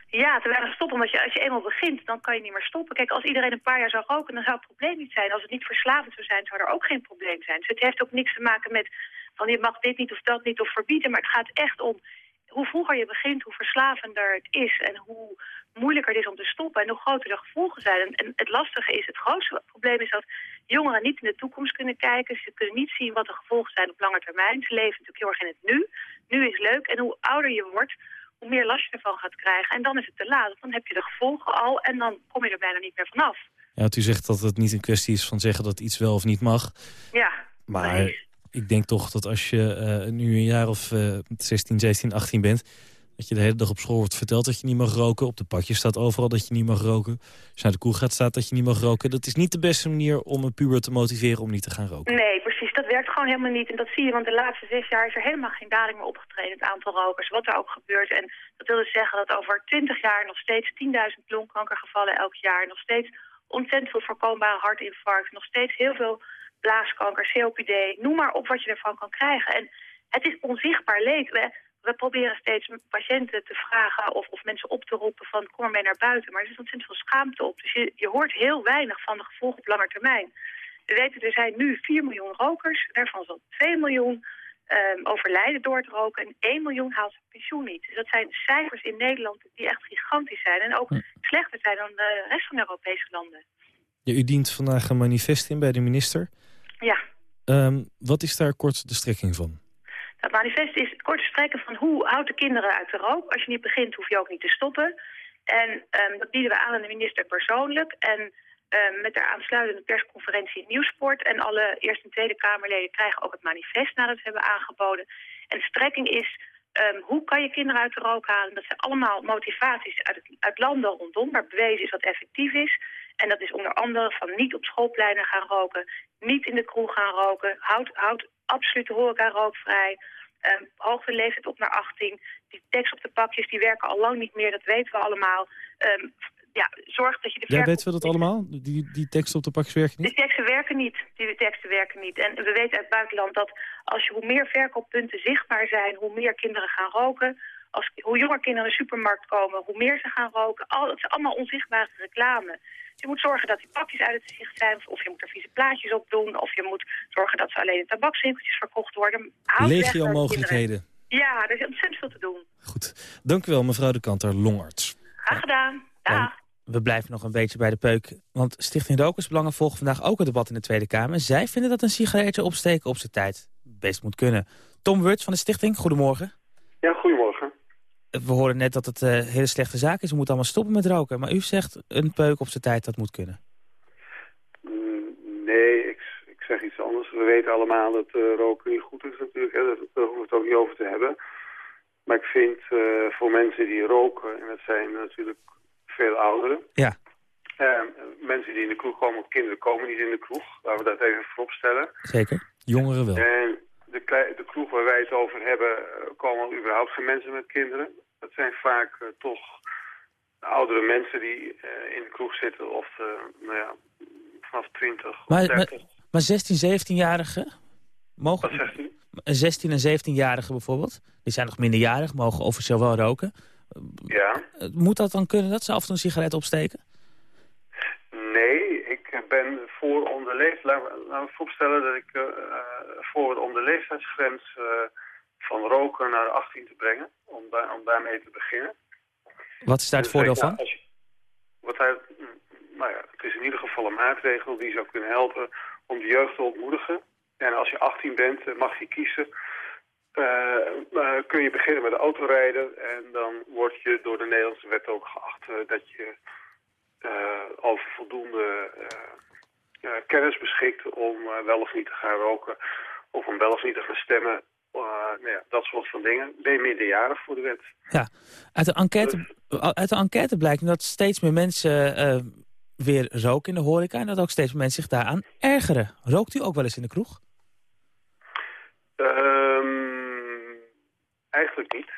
Ja, te weinig stoppen, omdat je, als je eenmaal begint, dan kan je niet meer stoppen. Kijk, als iedereen een paar jaar zou roken, dan zou het probleem niet zijn. Als het niet verslavend zou zijn, zou er ook geen probleem zijn. Dus het heeft ook niks te maken met van je mag dit niet of dat niet of verbieden. Maar het gaat echt om hoe vroeger je begint, hoe verslavender het is en hoe moeilijker het is om te stoppen en hoe groter de gevolgen zijn. En, het lastige is, het grootste probleem is dat jongeren niet in de toekomst kunnen kijken. Ze kunnen niet zien wat de gevolgen zijn op lange termijn. Ze leven natuurlijk heel erg in het nu. Nu is leuk en hoe ouder je wordt, hoe meer last je ervan gaat krijgen. En dan is het te laat, dan heb je de gevolgen al en dan kom je er bijna niet meer vanaf. Ja, want u zegt dat het niet een kwestie is van zeggen dat iets wel of niet mag. Ja, Maar ik denk toch dat als je eh, nu een jaar of eh 16, 17, 18 bent... dat je de hele dag op school wordt verteld dat je niet mag roken. Op de pakjes staat overal dat je niet mag roken. Als je naar de koel gaat staat dat je niet mag roken. Dat is niet de beste manier om een puber te motiveren om niet te gaan roken. Nee, precies. Dat werkt gewoon helemaal niet. En dat zie je, want de laatste zes jaar is er helemaal geen daling meer opgetreden... het aantal rokers, wat er ook gebeurt. En dat wil dus zeggen dat over twintig jaar nog steeds 10.000 longkankergevallen elk jaar... nog steeds ontzettend veel voorkombare hartinfarct... nog steeds heel veel blaaskanker, COPD, noem maar op wat je ervan kan krijgen. En het is onzichtbaar leed. We, proberen steeds patiënten te vragen of, of mensen op te roepen van kom mee naar buiten. Maar er zit ontzettend veel schaamte op. Dus je, je hoort heel weinig van de gevolgen op lange termijn. We weten, er zijn nu 4 miljoen rokers. Daarvan zal 2 miljoen ehm, overlijden door het roken. En 1 miljoen haalt zijn pensioen niet. Dus dat zijn cijfers in Nederland die echt gigantisch zijn. En ook slechter zijn dan de rest van de Europese landen. Ja, u dient vandaag een manifest in bij de minister. Ja. Ehm, wat is daar kort de strekking van? Het manifest is kort strekken van hoe houd de kinderen uit de rook. Als je niet begint, hoef je ook niet te stoppen. En ehm, dat bieden we aan aan de minister persoonlijk. En ehm, met daar aansluitende persconferentie Nieuwsport. En alle Eerste en Tweede Kamerleden krijgen ook het manifest nadat we hebben aangeboden. En de strekking is, ehm, hoe kan je kinderen uit de rook halen? Dat zijn allemaal motivaties uit, het, uit landen rondom, waar bewezen is wat effectief is. En dat is onder andere van niet op schoolpleinen gaan roken, niet in de kroeg gaan roken, houd, houd absoluut horeca rookvrij, ehm hoog de leeftijd op naar 18. Die tekst op de pakjes die werken al lang niet meer, dat weten we allemaal. Ehm, ja, zorg dat je de Ja, weten we dat allemaal? Die, die teksten op de pakjes werken niet? die teksten werken niet. Die teksten werken niet. En we weten uit het buitenland dat als je hoe meer verkooppunten zichtbaar zijn, hoe meer kinderen gaan roken. Als, hoe jonger kinderen in de supermarkt komen, hoe meer ze gaan roken. Al, het is allemaal onzichtbare reclame. Dus je moet zorgen dat die pakjes uit het zicht zijn. Of je moet er vieze plaatjes op doen. Of je moet zorgen dat ze alleen in tabakswinkeltjes verkocht worden. Houd Legio mogelijkheden. Ja, er is ontzettend veel te doen. Dank u wel, mevrouw de Kanter, longarts. Graag gedaan. Dag. We blijven nog een beetje bij de peuk. Want Stichting Rokersbelangen volgt vandaag ook het debat in de Tweede Kamer. Zij vinden dat een sigaretje opsteken op zijn tijd best moet kunnen. Tom Wurts van de stichting, goedemorgen. Ja, goedemorgen. We horen net dat het een hele slechte zaak is. We moeten allemaal stoppen met roken. Maar u zegt een peuk op zijn tijd, dat moet kunnen. Mm, Nee, ik, ik zeg iets anders. We weten allemaal dat eh, roken niet goed is natuurlijk. Hè. Daar daar hoeven we het ook niet over te hebben. Maar ik vind eh, voor mensen die roken, en dat zijn natuurlijk veel ouderen. Ja. eh, mensen die in de kroeg komen, want kinderen komen niet in de kroeg. Laten we dat even voorop stellen. Zeker. Jongeren wel. En de, de kroeg waar wij het over hebben, eh, komen überhaupt geen mensen met kinderen. Dat zijn vaak eh, toch oudere mensen die eh, in de kroeg zitten of nou ja, vanaf 20 of Maar, 30. maar, maar 16, 17-jarigen mogen... Wat zegt u? 16 en 17-jarigen bijvoorbeeld, die zijn nog minderjarig, mogen officieel wel roken. Ja. Moet dat dan kunnen dat ze af en toe een sigaret opsteken? Nee, ik ben de laten we voorstellen dat ik eh, eh, voor om de leeftijdsgrens eh, van roken naar 18 te brengen. Om, daar, om daarmee te beginnen. Wat is daar het Dus, voordeel van? je- wat hij, nou ja, het is in ieder geval een maatregel die zou kunnen helpen om de jeugd te ontmoedigen. En als je 18 bent, mag je kiezen. Kun je beginnen met autorijden en dan word je door de Nederlandse wet ook geacht dat je over voldoende kennis beschikt om eh, wel of niet te gaan roken of om wel of niet te gaan stemmen. Eh, nou ja, dat soort van dingen. Ben je minderjarig voor de wet. Ja, uit de enquête, uit de enquête blijkt dat steeds meer mensen eh, weer roken in de horeca... en dat ook steeds meer mensen zich daaraan ergeren. Rookt u ook wel eens in de kroeg? Ehm, eigenlijk niet.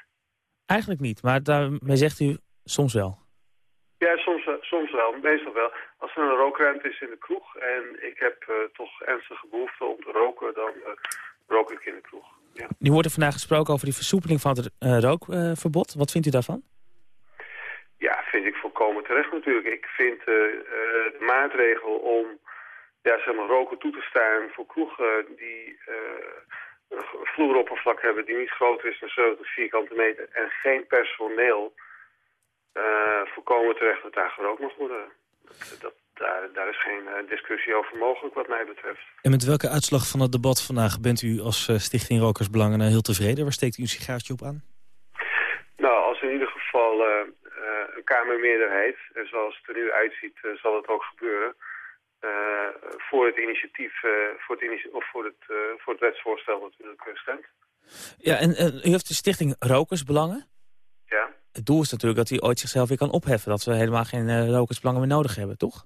Eigenlijk niet, maar daarmee zegt u soms wel. Soms, wel, meestal wel. Als er een rookruimte is in de kroeg en ik heb eh, toch ernstige behoefte om te roken, dan eh, rook ik in de kroeg. Ja. Nu wordt er vandaag gesproken over die versoepeling van het eh, rookverbod. Wat vindt u daarvan? ja, vind ik volkomen terecht natuurlijk. Ik vind de maatregel om ja, zeg maar, roken toe te staan voor kroegen die een vloeroppervlak hebben die niet groter is dan 70 vierkante meter en geen personeel, eh volkomen terecht dat daar gerookt mag worden. Dat, dat, daar, daar is geen eh, discussie over mogelijk wat mij betreft. En met welke uitslag van het debat vandaag bent u als eh, Stichting Rokersbelangen nou heel tevreden? Waar steekt u een sigaartje op aan? Nou, als in ieder geval een Kamermeerderheid, en zoals het er nu uitziet, zal het ook gebeuren, voor het initiatief, voor, het initi- of voor, het, eh, voor het wetsvoorstel natuurlijk eh, stemt. Ja, en u heeft de stichting Rokersbelangen. Het doel is natuurlijk dat hij ooit zichzelf weer kan opheffen. Dat we helemaal geen rokersbelangen meer nodig hebben, toch?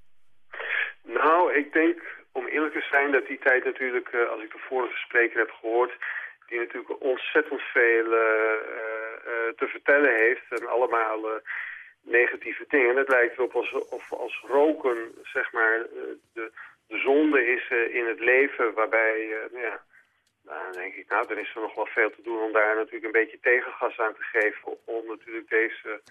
Nou, ik denk, om eerlijk te zijn, dat die tijd natuurlijk, eh, als ik de vorige spreker heb gehoord, die natuurlijk ontzettend veel eh, te vertellen heeft en allemaal negatieve dingen. Het lijkt erop alsof als roken, zeg maar, de, de zonde is in het leven, waarbij, ja, nou, dan denk ik, nou, dan is er nog wel veel te doen om daar natuurlijk een beetje tegengas aan te geven, om natuurlijk deze,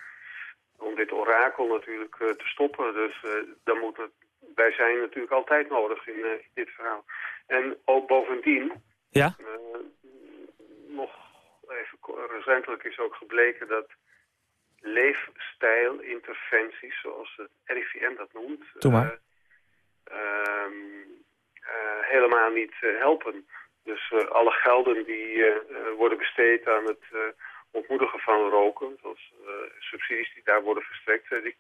om dit orakel natuurlijk eh, te stoppen. Dus eh, dan moet het, wij zijn natuurlijk altijd nodig in, eh, in dit verhaal. En ook bovendien, Ja? nog even recentelijk is ook gebleken dat leefstijlinterventies, zoals het RIVM dat noemt, Doe maar. eh, ehm, eh, helemaal niet helpen. Dus eh, alle gelden die eh, eh, worden besteed aan het ontmoedigen van roken, zoals subsidies die daar worden verstrekt, die,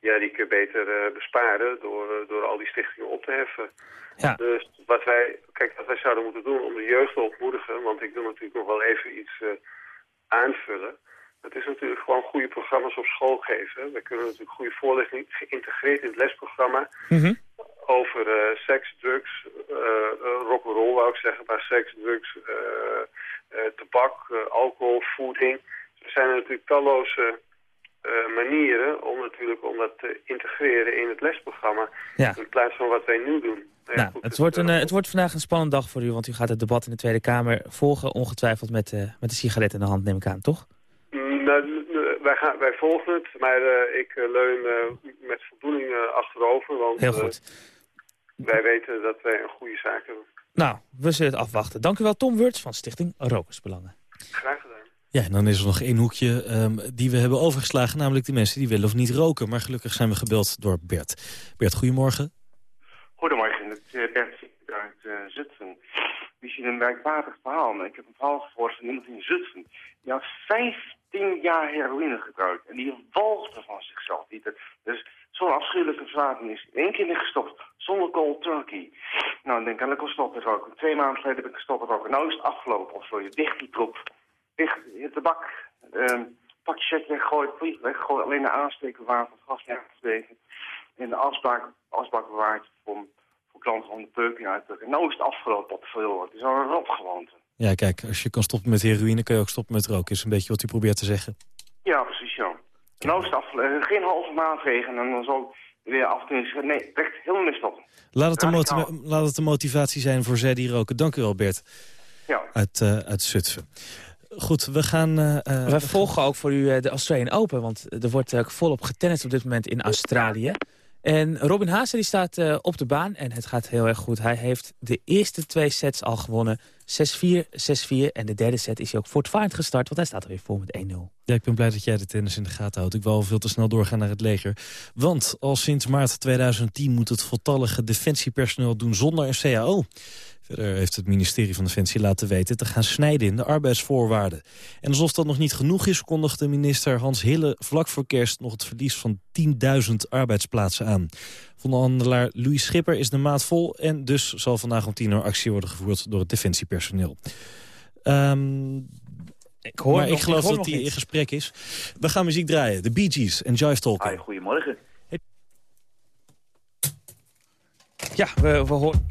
ja, die kun je beter besparen door, door al die stichtingen op te heffen. Ja. Dus wat wij, kijk, wat wij zouden moeten doen om de jeugd te ontmoedigen, want ik wil natuurlijk nog wel even iets aanvullen. Het is natuurlijk gewoon goede programma's op school geven. We kunnen natuurlijk goede voorlichting geïntegreerd in het lesprogramma over eh, seks, drugs, uh, rock'n'roll wou ik zeggen, maar seks, drugs, tabak, alcohol, voeding. Er zijn natuurlijk talloze manieren om natuurlijk om dat te integreren in het lesprogramma. Ja. In plaats van wat wij nu doen. Nou ja, Nou, goed, het wordt, een, het wordt vandaag een spannende dag voor u, want u gaat het debat in de Tweede Kamer volgen, ongetwijfeld met, met de sigaret in de hand, neem ik aan, toch? Mm, nou, wij, gaan, wij volgen het, maar ik leun eh, met voldoening achterover. Want Heel goed. Wij weten dat wij een goede zaak hebben. Nou, we zullen het afwachten. Dank u wel, Tom Wurts van Stichting Rokersbelangen. Graag gedaan. Ja, en dan is er nog één hoekje ehm, die we hebben overgeslagen. Namelijk de mensen die willen of niet roken. Maar gelukkig zijn we gebeld door Bert. Bert, goedemorgen. Goedemorgen, het is Bert uit eh, Zutphen. We zien een merkwaardig verhaal. Maar ik heb een verhaal gehoord van iemand in Zutphen. Die had 15 jaar heroïne gebruikt. En die walgde van zichzelf. Die dus zo'n afschuwelijke verslaving is in één keer niet gestopt. Zonder cold turkey. Nou, dan denk ik, aan, ik roken. Twee maanden geleden heb ik gestopt met roken. Nou is het afgelopen. Of zo, je dicht die troep. Dicht de tabak. ehm pak je check weggooien. Alleen de aansteken waar van gas wegsteken. En de asbak, asbak bewaard voor, klanten om de peuping uit. Nou is het afgelopen op veel. Het is al een rotgewoonte. Ja, kijk, als je kan stoppen met heroïne, kan je ook stoppen met roken. Is een beetje wat u probeert te zeggen. Ja, precies, ja. Nou is het afgelopen. Geen halve maand regen en dan zal ik weer af en toe zeggen, nee, echt helemaal niet stoppen. Laat het, de laat het de motivatie zijn voor zij die roken. Dank u wel, Bert. Ja. Uit, eh uit Zutphen. Goed, we gaan... eh, eh, Wij volgen ook voor u eh, de Australian Open, want er wordt eh, volop getennist op dit moment in Australië. En Robin Haase die staat eh, op de baan en het gaat heel erg goed. Hij heeft de eerste twee sets al gewonnen. 6-4, 6-4 en de derde set is hij ook voortvarend gestart, want hij staat er weer voor met 1-0. Ja, ik ben blij dat jij de tennis in de gaten houdt. Ik wil al veel te snel doorgaan naar het leger. Want al sinds maart 2010 moet het voltallige defensiepersoneel doen zonder een CAO. Verder heeft het ministerie van Defensie laten weten te gaan snijden in de arbeidsvoorwaarden. En alsof dat nog niet genoeg is, kondigde minister Hans Hille vlak voor kerst nog het verlies van 10.000 arbeidsplaatsen aan. Onderhandelaar Louis Schipper is de maat vol en dus zal vandaag om 10 uur actie worden gevoerd door het defensiepersoneel. Ehm ik hoor maar nog- ik geloof ik hoor dat hij in gesprek is. We gaan muziek draaien. De Bee Gees en Jive. Hi, goedemorgen. Ja, we, we horen...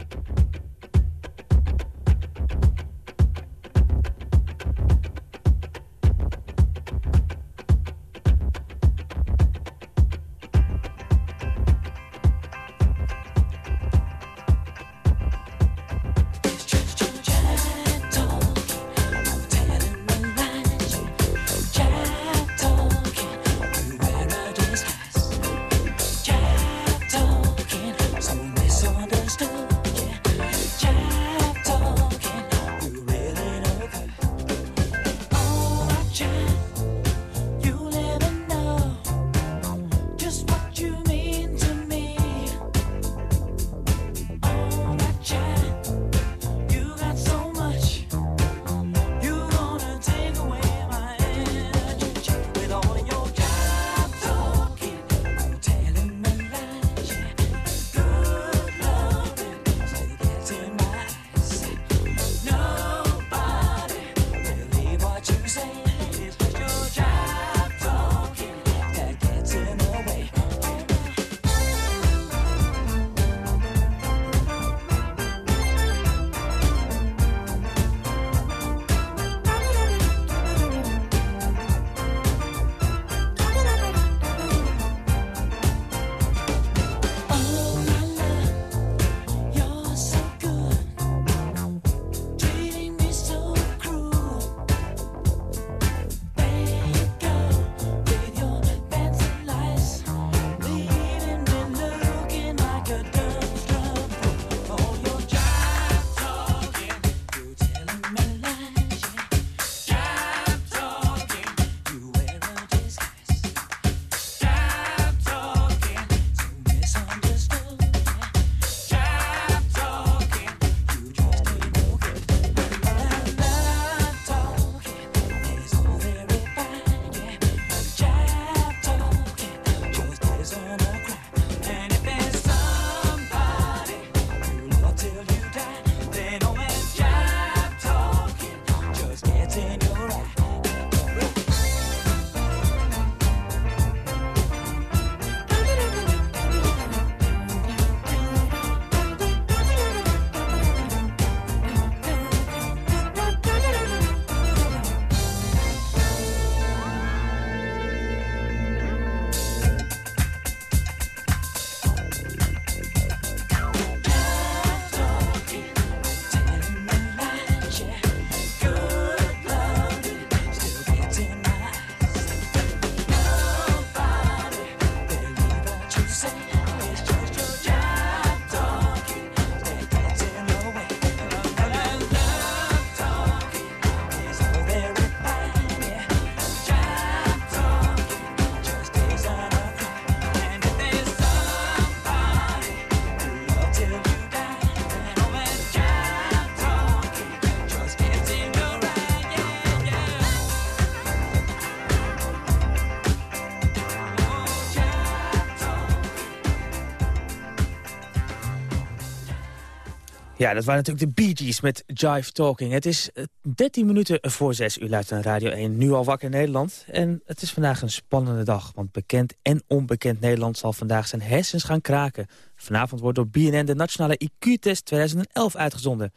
Ja, dat waren natuurlijk de Bee Gees met Jive Talking. Het is eh, 13 minuten voor 6 uur luistert naar Radio 1, nu al wakker in Nederland. En het is vandaag een spannende dag, want bekend en onbekend Nederland zal vandaag zijn hersens gaan kraken. Vanavond wordt door BNN de Nationale IQ-test 2011 uitgezonden.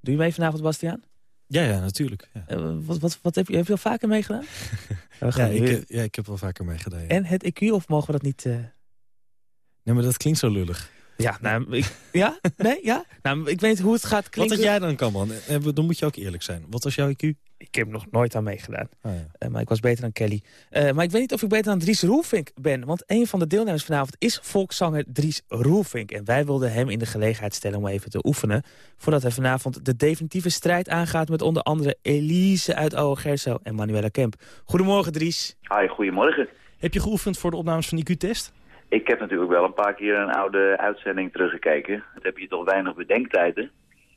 Doe je mee vanavond, Bastiaan? Ja, ja, natuurlijk. Ja. Eh, wat, wat, wat heb, je, heb je al vaker meegedaan? Ja, ik, eh, ja, ik heb wel vaker meegedaan. Ja. En het IQ, of mogen we dat niet... eh, Nee, maar dat klinkt zo lullig. Ja, nou, ik, ja? Nee, ja? Nou, ik weet hoe het gaat Wat klinken. dat jij dan kan, man. Eh, Dan moet je ook eerlijk zijn. Wat was jouw IQ? Ik heb nog nooit aan meegedaan. Ah, ja. Eh, maar ik was beter dan Kelly. Eh, maar ik weet niet of ik beter dan Dries Roelvink ben. Want een van de deelnemers vanavond is volkszanger Dries Roelvink. En wij wilden hem in de gelegenheid stellen om even te oefenen. Voordat hij vanavond de definitieve strijd aangaat... met onder andere Elise uit Oude Gerso en Manuela Kemp. Goedemorgen, Dries. Hi, goedemorgen. Heb je geoefend voor de opnames van de IQ-test? Ik heb natuurlijk wel een paar keer een oude uitzending teruggekeken. Dan heb je toch weinig bedenktijd, hè?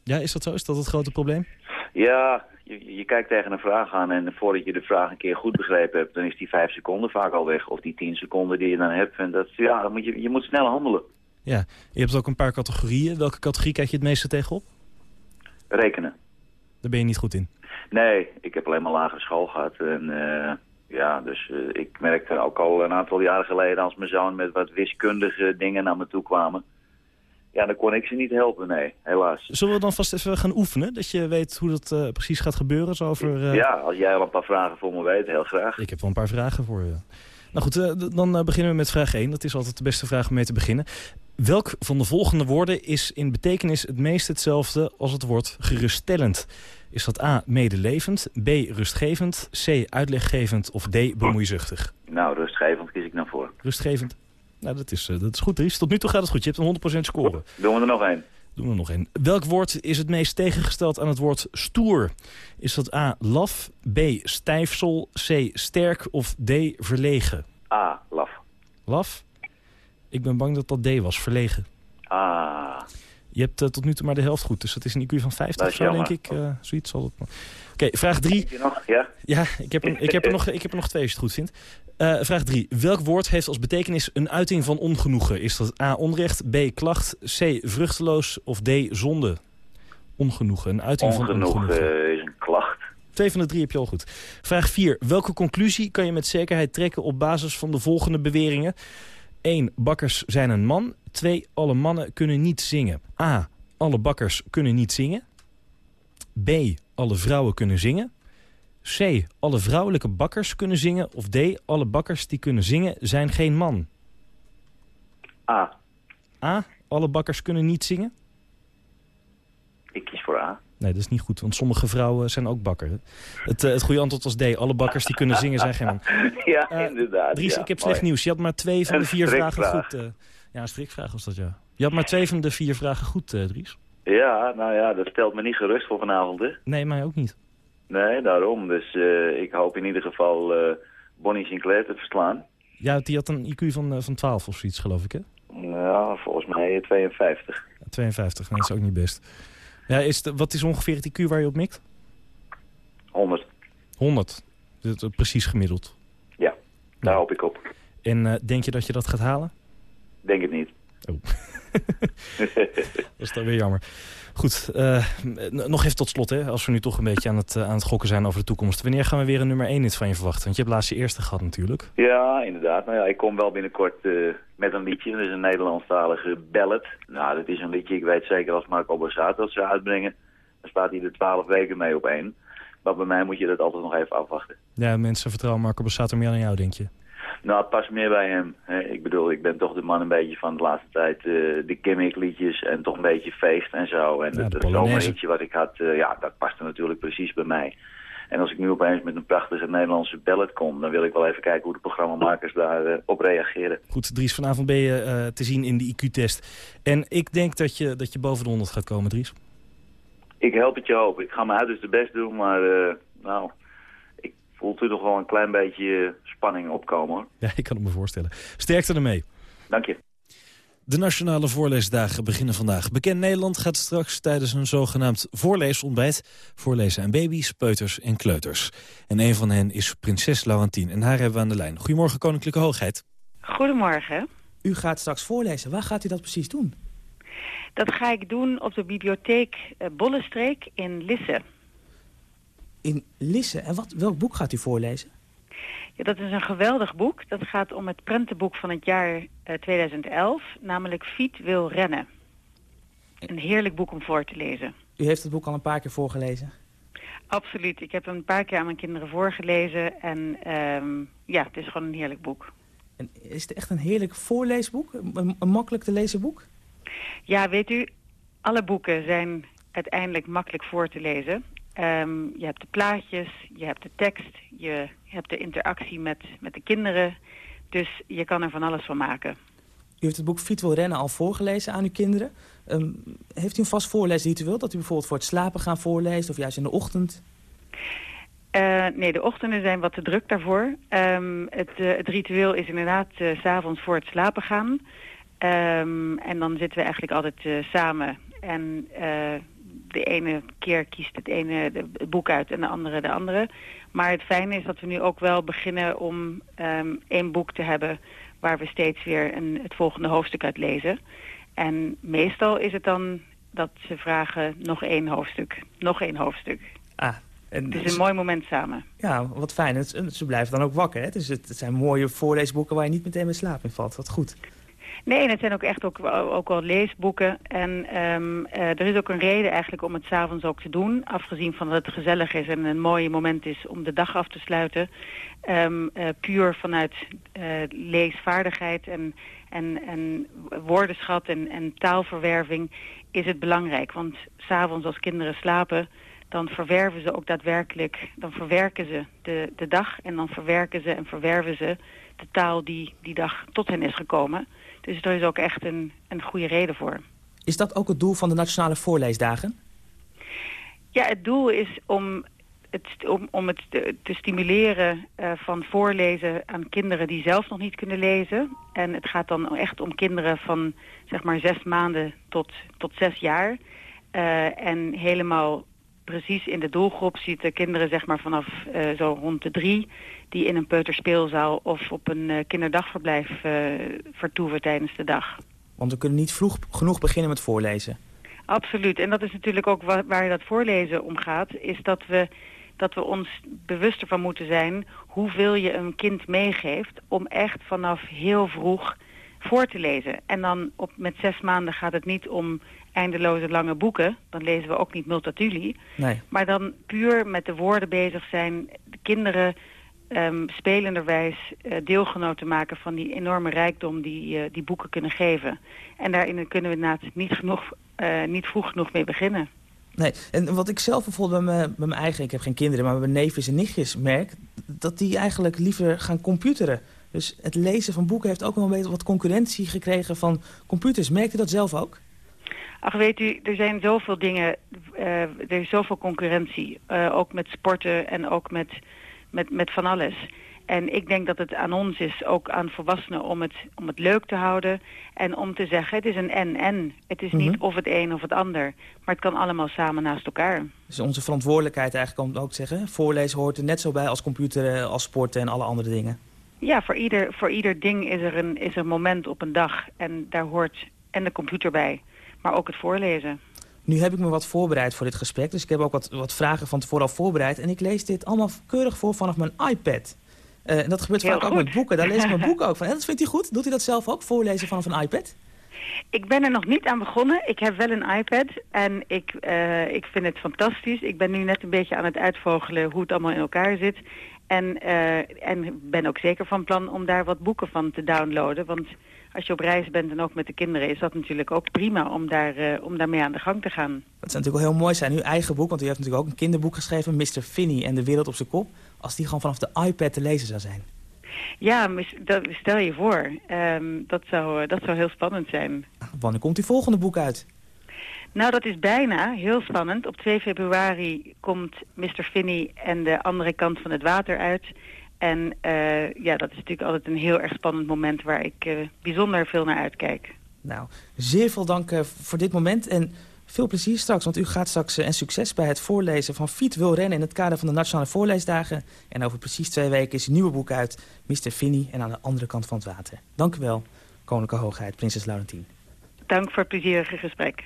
Ja, is dat zo? Is dat het grote probleem? Ja, je, je kijkt tegen een vraag aan en voordat je de vraag een keer goed begrepen hebt... dan is die vijf seconden vaak al weg. Of die tien seconden die je dan hebt. En dat, ja, dan moet je, je moet snel handelen. Ja. Je hebt ook een paar categorieën. Welke categorie kijk je het meeste tegenop? Rekenen. Daar ben je niet goed in. Nee, ik heb alleen maar lagere school gehad. En eh, ja, dus eh, ik merkte ook al een aantal jaren geleden... als mijn zoon met wat wiskundige dingen naar me toe kwamen... ja, dan kon ik ze niet helpen, nee, helaas. Zullen we dan vast even gaan oefenen? Dat je weet hoe dat eh, precies gaat gebeuren? Zo over, eh, Ja, als jij al een paar vragen voor me weet, heel graag. Ik heb wel een paar vragen voor je. Nou goed, dan beginnen we met vraag 1. Dat is altijd de beste vraag om mee te beginnen. Welk van de volgende woorden is in betekenis het meest hetzelfde als het woord geruststellend? Is dat A, medelevend, B, rustgevend, C, uitleggevend of D, bemoeizuchtig? Nou, rustgevend kies ik dan voor. Rustgevend. Nou, dat is, eh, dat is goed, Dries. Tot nu toe gaat het goed. Je hebt een 100% score. Doen we er nog één. Doen we nog één. Welk woord is het meest tegengesteld aan het woord stoer? Is dat A, laf, B, stijfsel, C, sterk of D, verlegen? A, laf. Laf? Ik ben bang dat dat D was, verlegen. Ah, Je hebt eh, tot nu toe maar de helft goed, dus dat is een IQ van 50 Dat of is zo, denk jammer. ik. Eh, zoiets zal het. Oké, vraag 3. heb je nog? Ja? Ja, ik heb, er, ik, heb er nog, ik heb er nog twee als je het goed vindt. Eh, vraag 3. Welk woord heeft als betekenis een uiting van ongenoegen? Is dat A, onrecht, B, klacht, C, vruchteloos of D, zonde? Ongenoegen, een uiting van Ongenoeg ongenoegen. eh, is een klacht. Twee van de drie heb je al goed. Vraag 4. Welke conclusie kan je met zekerheid trekken op basis van de volgende beweringen? 1. Bakkers zijn een man. 2. Alle mannen kunnen niet zingen. A. Alle bakkers kunnen niet zingen. B. Alle vrouwen kunnen zingen. C. Alle vrouwelijke bakkers kunnen zingen. Of D. Alle bakkers die kunnen zingen zijn geen man. A. A. Alle bakkers kunnen niet zingen. Ik kies voor A. Nee, dat is niet goed, want sommige vrouwen zijn ook bakker. Het, eh, het goede antwoord was D. Alle bakkers die kunnen zingen zijn geen man. Ja, Eh, inderdaad. Dries, ja, ik heb mooi. slecht nieuws. Je had maar twee van de vier vragen goed. eh. ja, een strikvraag was dat, ja. Je had maar twee van de vier vragen goed, Dries. Ja, nou ja, dat stelt me niet gerust voor vanavond, hè? Nee, mij ook niet. Nee, daarom. Dus ik hoop in ieder geval Bonnie Sinclair te verslaan. Ja, die had een IQ van, van 12 of zoiets, geloof ik, hè? Ja, volgens mij eh, 52. 52, nee, dat is ook niet best. Ja, is de, wat is ongeveer het IQ waar je op mikt? 100. 100. Dat is precies gemiddeld. Ja, daar hoop ik op. En eh, denk je dat je dat gaat halen? Denk het niet. Oh. Dat is dan weer jammer. Goed, eh, nog even tot slot, hè, als we nu toch een beetje aan het, eh, aan het gokken zijn over de toekomst. Wanneer gaan we weer een nummer 1 hit van je verwachten? Want je hebt laatst je eerste gehad natuurlijk. Ja, inderdaad. Nou ja, ik kom wel binnenkort eh, met een liedje. Dat is een Nederlandstalige ballad. Nou, dat is een liedje, ik weet zeker als Marco Borsato het zou uitbrengen, dan staat hij er twaalf weken mee op één. Maar bij mij moet je dat altijd nog even afwachten. Ja, mensen vertrouwen Marco Borsato meer aan jou, denk je? Nou, het past meer bij hem. Ik bedoel, ik ben toch de man een beetje van de laatste tijd eh, de gimmickliedjes en toch een beetje feest en zo. En het zomerliedje wat ik had, eh, ja, dat paste natuurlijk precies bij mij. En als ik nu opeens met een prachtige Nederlandse ballad kom, dan wil ik wel even kijken hoe de programmamakers daarop op reageren. Goed, Dries, vanavond ben je eh, te zien in de IQ-test. En ik denk dat je, dat je boven de 100 gaat komen, Dries. Ik help het je hopen. Ik ga mijn uiterste best doen, maar eh, nou, ik voel toch nog wel een klein beetje eh, spanning opkomen hoor. Ja, ik kan het me voorstellen. Sterkte ermee. Dank je. De nationale voorleesdagen beginnen vandaag. Bekend Nederland gaat straks tijdens een zogenaamd voorleesontbijt... voorlezen aan baby's, peuters en kleuters. En een van hen is prinses Laurentien. En haar hebben we aan de lijn. Goedemorgen, Koninklijke Hoogheid. Goedemorgen. U gaat straks voorlezen. Waar gaat u dat precies doen? Dat ga ik doen op de bibliotheek eh, Bollestreek in Lisse. In Lisse. En wat, welk boek gaat u voorlezen? Ja, dat is een geweldig boek. Dat gaat om het prentenboek van het jaar eh, 2011, namelijk Fiet wil rennen. Een heerlijk boek om voor te lezen. U heeft het boek al een paar keer voorgelezen. Absoluut. Ik heb hem een paar keer aan mijn kinderen voorgelezen en ehm, ja, het is gewoon een heerlijk boek. En is het echt een heerlijk voorleesboek? Een, een makkelijk te lezen boek? Ja, weet u, alle boeken zijn uiteindelijk makkelijk voor te lezen. Ehm, je hebt de plaatjes, je hebt de tekst, je hebt de interactie met, met de kinderen. Dus je kan er van alles van maken. U heeft het boek Fiet wil rennen al voorgelezen aan uw kinderen. Ehm, heeft u een vast voorleesritueel dat u bijvoorbeeld voor het slapen gaan voorleest of juist in de ochtend? Eh, nee, de ochtenden zijn wat te druk daarvoor. Ehm, het, eh, het ritueel is inderdaad eh, s s'avonds voor het slapen gaan. En dan zitten we eigenlijk altijd samen. En de ene keer kiest het ene het boek uit en de andere de andere. Maar het fijne is dat we nu ook wel beginnen om ehm, één boek te hebben... waar we steeds weer een, het volgende hoofdstuk uit lezen. En meestal is het dan dat ze vragen nog één hoofdstuk. Nog één hoofdstuk. Ah, en Het is een mooi moment samen. Ja, wat fijn. En ze blijven dan ook wakker. Hè? Dus het, het zijn mooie voorleesboeken waar je niet meteen met slaap in valt. Wat goed. Nee, het zijn ook echt ook, ook wel leesboeken. En eh, er is ook een reden eigenlijk om het s'avonds ook te doen. Afgezien van dat het gezellig is en een mooi moment is om de dag af te sluiten. Ehm, eh, puur vanuit eh, leesvaardigheid en, en, en woordenschat en, en taalverwerving is het belangrijk. Want s'avonds als kinderen slapen, dan verwerven ze ook daadwerkelijk, dan verwerken ze de, de dag en dan verwerken ze en verwerven ze de taal die die dag tot hen is gekomen. Dus er is ook echt een, een goede reden voor. Is dat ook het doel van de Nationale Voorleesdagen? Ja, het doel is om het, om, om het te, te stimuleren eh, van voorlezen aan kinderen die zelf nog niet kunnen lezen. En het gaat dan echt om kinderen van zeg maar zes maanden tot, tot zes jaar. Eh, en helemaal precies in de doelgroep zitten kinderen zeg maar vanaf eh, zo rond de drie... die in een peuterspeelzaal of op een eh, kinderdagverblijf eh, vertoeven tijdens de dag. Want we kunnen niet vroeg genoeg beginnen met voorlezen. Absoluut. En dat is natuurlijk ook wa- waar dat voorlezen om gaat, is dat we, dat we ons bewuster van moeten zijn hoeveel je een kind meegeeft om echt vanaf heel vroeg voor te lezen. En dan op, met zes maanden gaat het niet om eindeloze lange boeken. Dan lezen we ook niet Multatuli. Nee. Maar dan puur met de woorden bezig zijn. De kinderen ehm, spelenderwijs eh, deelgenoot te maken van die enorme rijkdom die, eh, die boeken kunnen geven. En daarin kunnen we inderdaad niet, genoeg, eh, niet vroeg genoeg mee beginnen. Nee, en wat ik zelf bijvoorbeeld bij mijn, bij mijn eigen, ik heb geen kinderen, maar bij mijn neefjes en nichtjes merk, dat die eigenlijk liever gaan computeren. Dus het lezen van boeken heeft ook wel een beetje wat concurrentie gekregen van computers. Merkt u dat zelf ook? Ach, weet u, er zijn zoveel dingen, eh, er is zoveel concurrentie. eh, ook met sporten en ook met, met, met van alles. En ik denk dat het aan ons is, ook aan volwassenen, om het, om het leuk te houden. En om te zeggen, het is een en-en. Het is niet Mhm. of het een of het ander. Maar het kan allemaal samen naast elkaar. Dus onze verantwoordelijkheid eigenlijk om ook te zeggen, voorlezen hoort er net zo bij als computeren, als sporten en alle andere dingen. Ja, voor ieder, voor ieder ding is er, een, is er een moment op een dag. En daar hoort en de computer bij, maar ook het voorlezen. Nu heb ik me wat voorbereid voor dit gesprek, dus ik heb ook wat, wat vragen van tevoren al voorbereid. En ik lees dit allemaal keurig voor vanaf mijn iPad. Eh, en dat gebeurt Heel vaak ook met boeken. Daar lees ik mijn boeken ook van. En dat vindt u goed? Doet u dat zelf ook, voorlezen vanaf een iPad? Ik ben er nog niet aan begonnen. Ik heb wel een iPad en ik, eh, ik vind het fantastisch. Ik ben nu net een beetje aan het uitvogelen hoe het allemaal in elkaar zit. En, eh, en ben ook zeker van plan om daar wat boeken van te downloaden. Want als je op reis bent en ook met de kinderen is dat natuurlijk ook prima om, daar, eh, om daarmee aan de gang te gaan. Dat zou natuurlijk wel heel mooi zijn. Uw eigen boek, want u heeft natuurlijk ook een kinderboek geschreven, Mr. Finney en de wereld op zijn kop. Als die gewoon vanaf de iPad te lezen zou zijn. Ja, dat, stel je voor. Ehm, dat, zou, dat zou heel spannend zijn. Wanneer komt uw volgende boek uit? Nou, dat is bijna heel spannend. Op 2 februari komt Mr. Finney en de andere kant van het water uit. En eh, ja, dat is natuurlijk altijd een heel erg spannend moment waar ik eh, bijzonder veel naar uitkijk. Nou, zeer veel dank eh, voor dit moment en veel plezier straks. Want u gaat straks en succes bij het voorlezen van Fiet wil rennen in het kader van de Nationale Voorleesdagen. En over precies twee weken is een nieuwe boek uit, Mr. Finney en aan de andere kant van het water. Dank u wel, Koninklijke Hoogheid, Prinses Laurentien. dank voor het plezierige gesprek.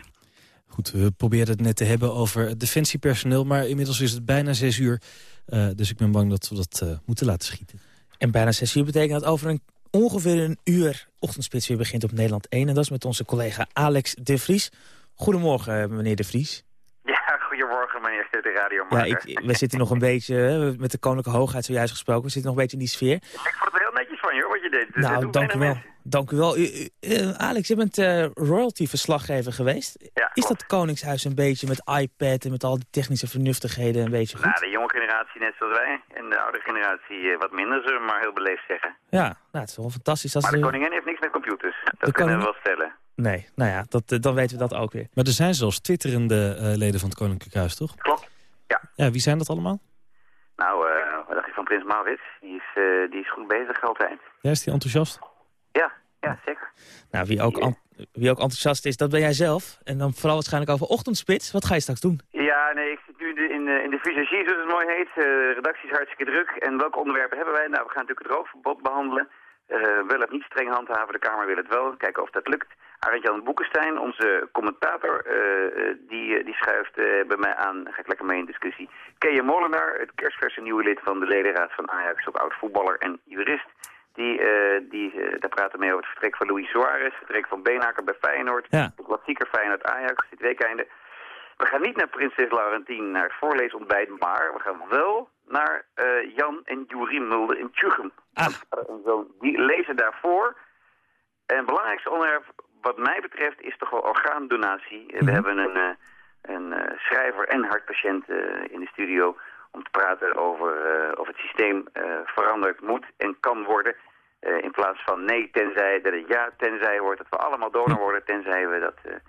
Goed, we probeerden het net te hebben over het defensiepersoneel... maar inmiddels is het bijna zes uur. Eh, dus ik ben bang dat we dat eh, moeten laten schieten. En bijna zes uur betekent dat over een, ongeveer een uur ochtendspits weer begint op Nederland 1. En dat is met onze collega Alex de Vries. Goedemorgen, eh, meneer de Vries. Ja, goedemorgen meneer de Ja, radiomaker. ik, we zitten nog een beetje, hè, met de koninklijke hoogheid zojuist gesproken, we zitten nog een beetje in die sfeer. Ik vond het heel netjes van je hoor, wat je deed. Dat nou, dank u wel. Dank u wel. U- eh, Alex, je bent eh, royalty-verslaggever geweest. Ja, is dat Koningshuis een beetje met iPad en met al die technische vernuftigheden een beetje goed? Nou, de jonge generatie net zoals wij. En de oude generatie eh, wat minder, zullen we maar heel beleefd zeggen. Ja, nou, het is wel fantastisch. Als Maar de koningin heeft niks met computers. Dat kunnen we wel stellen. Nee, nou ja, dat, eh, dan weten we dat ook weer. Maar er zijn zelfs twitterende eh, leden van het Koninklijk Huis, toch? Klopt, ja. Ja, wie zijn dat allemaal? Nou, eh, wat dacht je van prins Maurits? Die is, eh, die is goed bezig altijd. Ja, is die enthousiast? Ja, ja, zeker. Nou, wie ook, wie ook enthousiast is, dat ben jij zelf. En dan vooral waarschijnlijk over ochtendspits. Wat ga je straks doen? Ja, nee, ik zit nu in de, in de, in de visagie, zoals het mooi heet. Eh, de redactie is hartstikke druk. En welke onderwerpen hebben wij? Nou, we gaan natuurlijk het rookverbod behandelen. Eh wel het niet streng handhaven, de Kamer wil het wel. Kijken of dat lukt. Arend-Jan Boekenstein, onze commentator, eh, eh, die, eh, die schuift eh, bij mij aan. Ga ik lekker mee in discussie. Keja Molenaar, het kerstverse nieuwe lid van de ledenraad van Ajax, ook oud voetballer en jurist. Die, eh, die, eh, daar praten mee over het vertrek van Luis Suarez, het vertrek van Beenhaker bij Feyenoord. Ja. De klassieker Feyenoord-Ajax, dit weekende. We gaan niet naar prinses Laurentien, naar het voorleesontbijt, maar we gaan wel naar eh, Jan en Juri Mulder in Tjuchem. Zoon, die lezen daarvoor. En het belangrijkste onderwerp wat mij betreft is toch wel orgaandonatie. We hebben een, een schrijver en hartpatiënt in de studio om te praten over eh, of het systeem eh, veranderd moet en kan worden. Eh, in plaats van nee, tenzij dat het ja, tenzij wordt dat we allemaal donor worden, tenzij we dat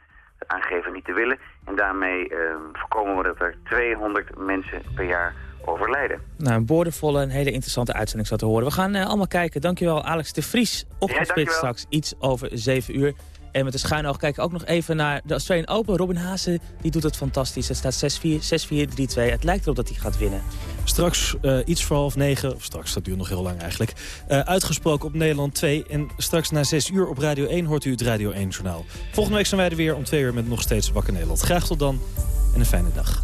aangeven niet te willen. En daarmee eh, voorkomen we dat er 200 mensen per jaar overlijden. Nou, een boordevolle en hele interessante uitzending zat te horen. We gaan allemaal kijken. Dankjewel, Alex de Vries. Ochtendspits dankjewel. straks iets over 7 uur. En met een schuin oog we ook nog even naar de Australian Open. Robin Haase, die doet het fantastisch. Het staat 6-4, 6-4, 3-2. Het lijkt erop dat hij gaat winnen. Straks eh, iets voor half negen, of straks, dat duurt nog heel lang eigenlijk... eh, uitgesproken op Nederland 2. En straks na 6 uur op Radio 1 hoort u het Radio 1-journaal. Volgende week zijn wij er weer om 2 uur met nog steeds Wakker Nederland. Graag tot dan en een fijne dag.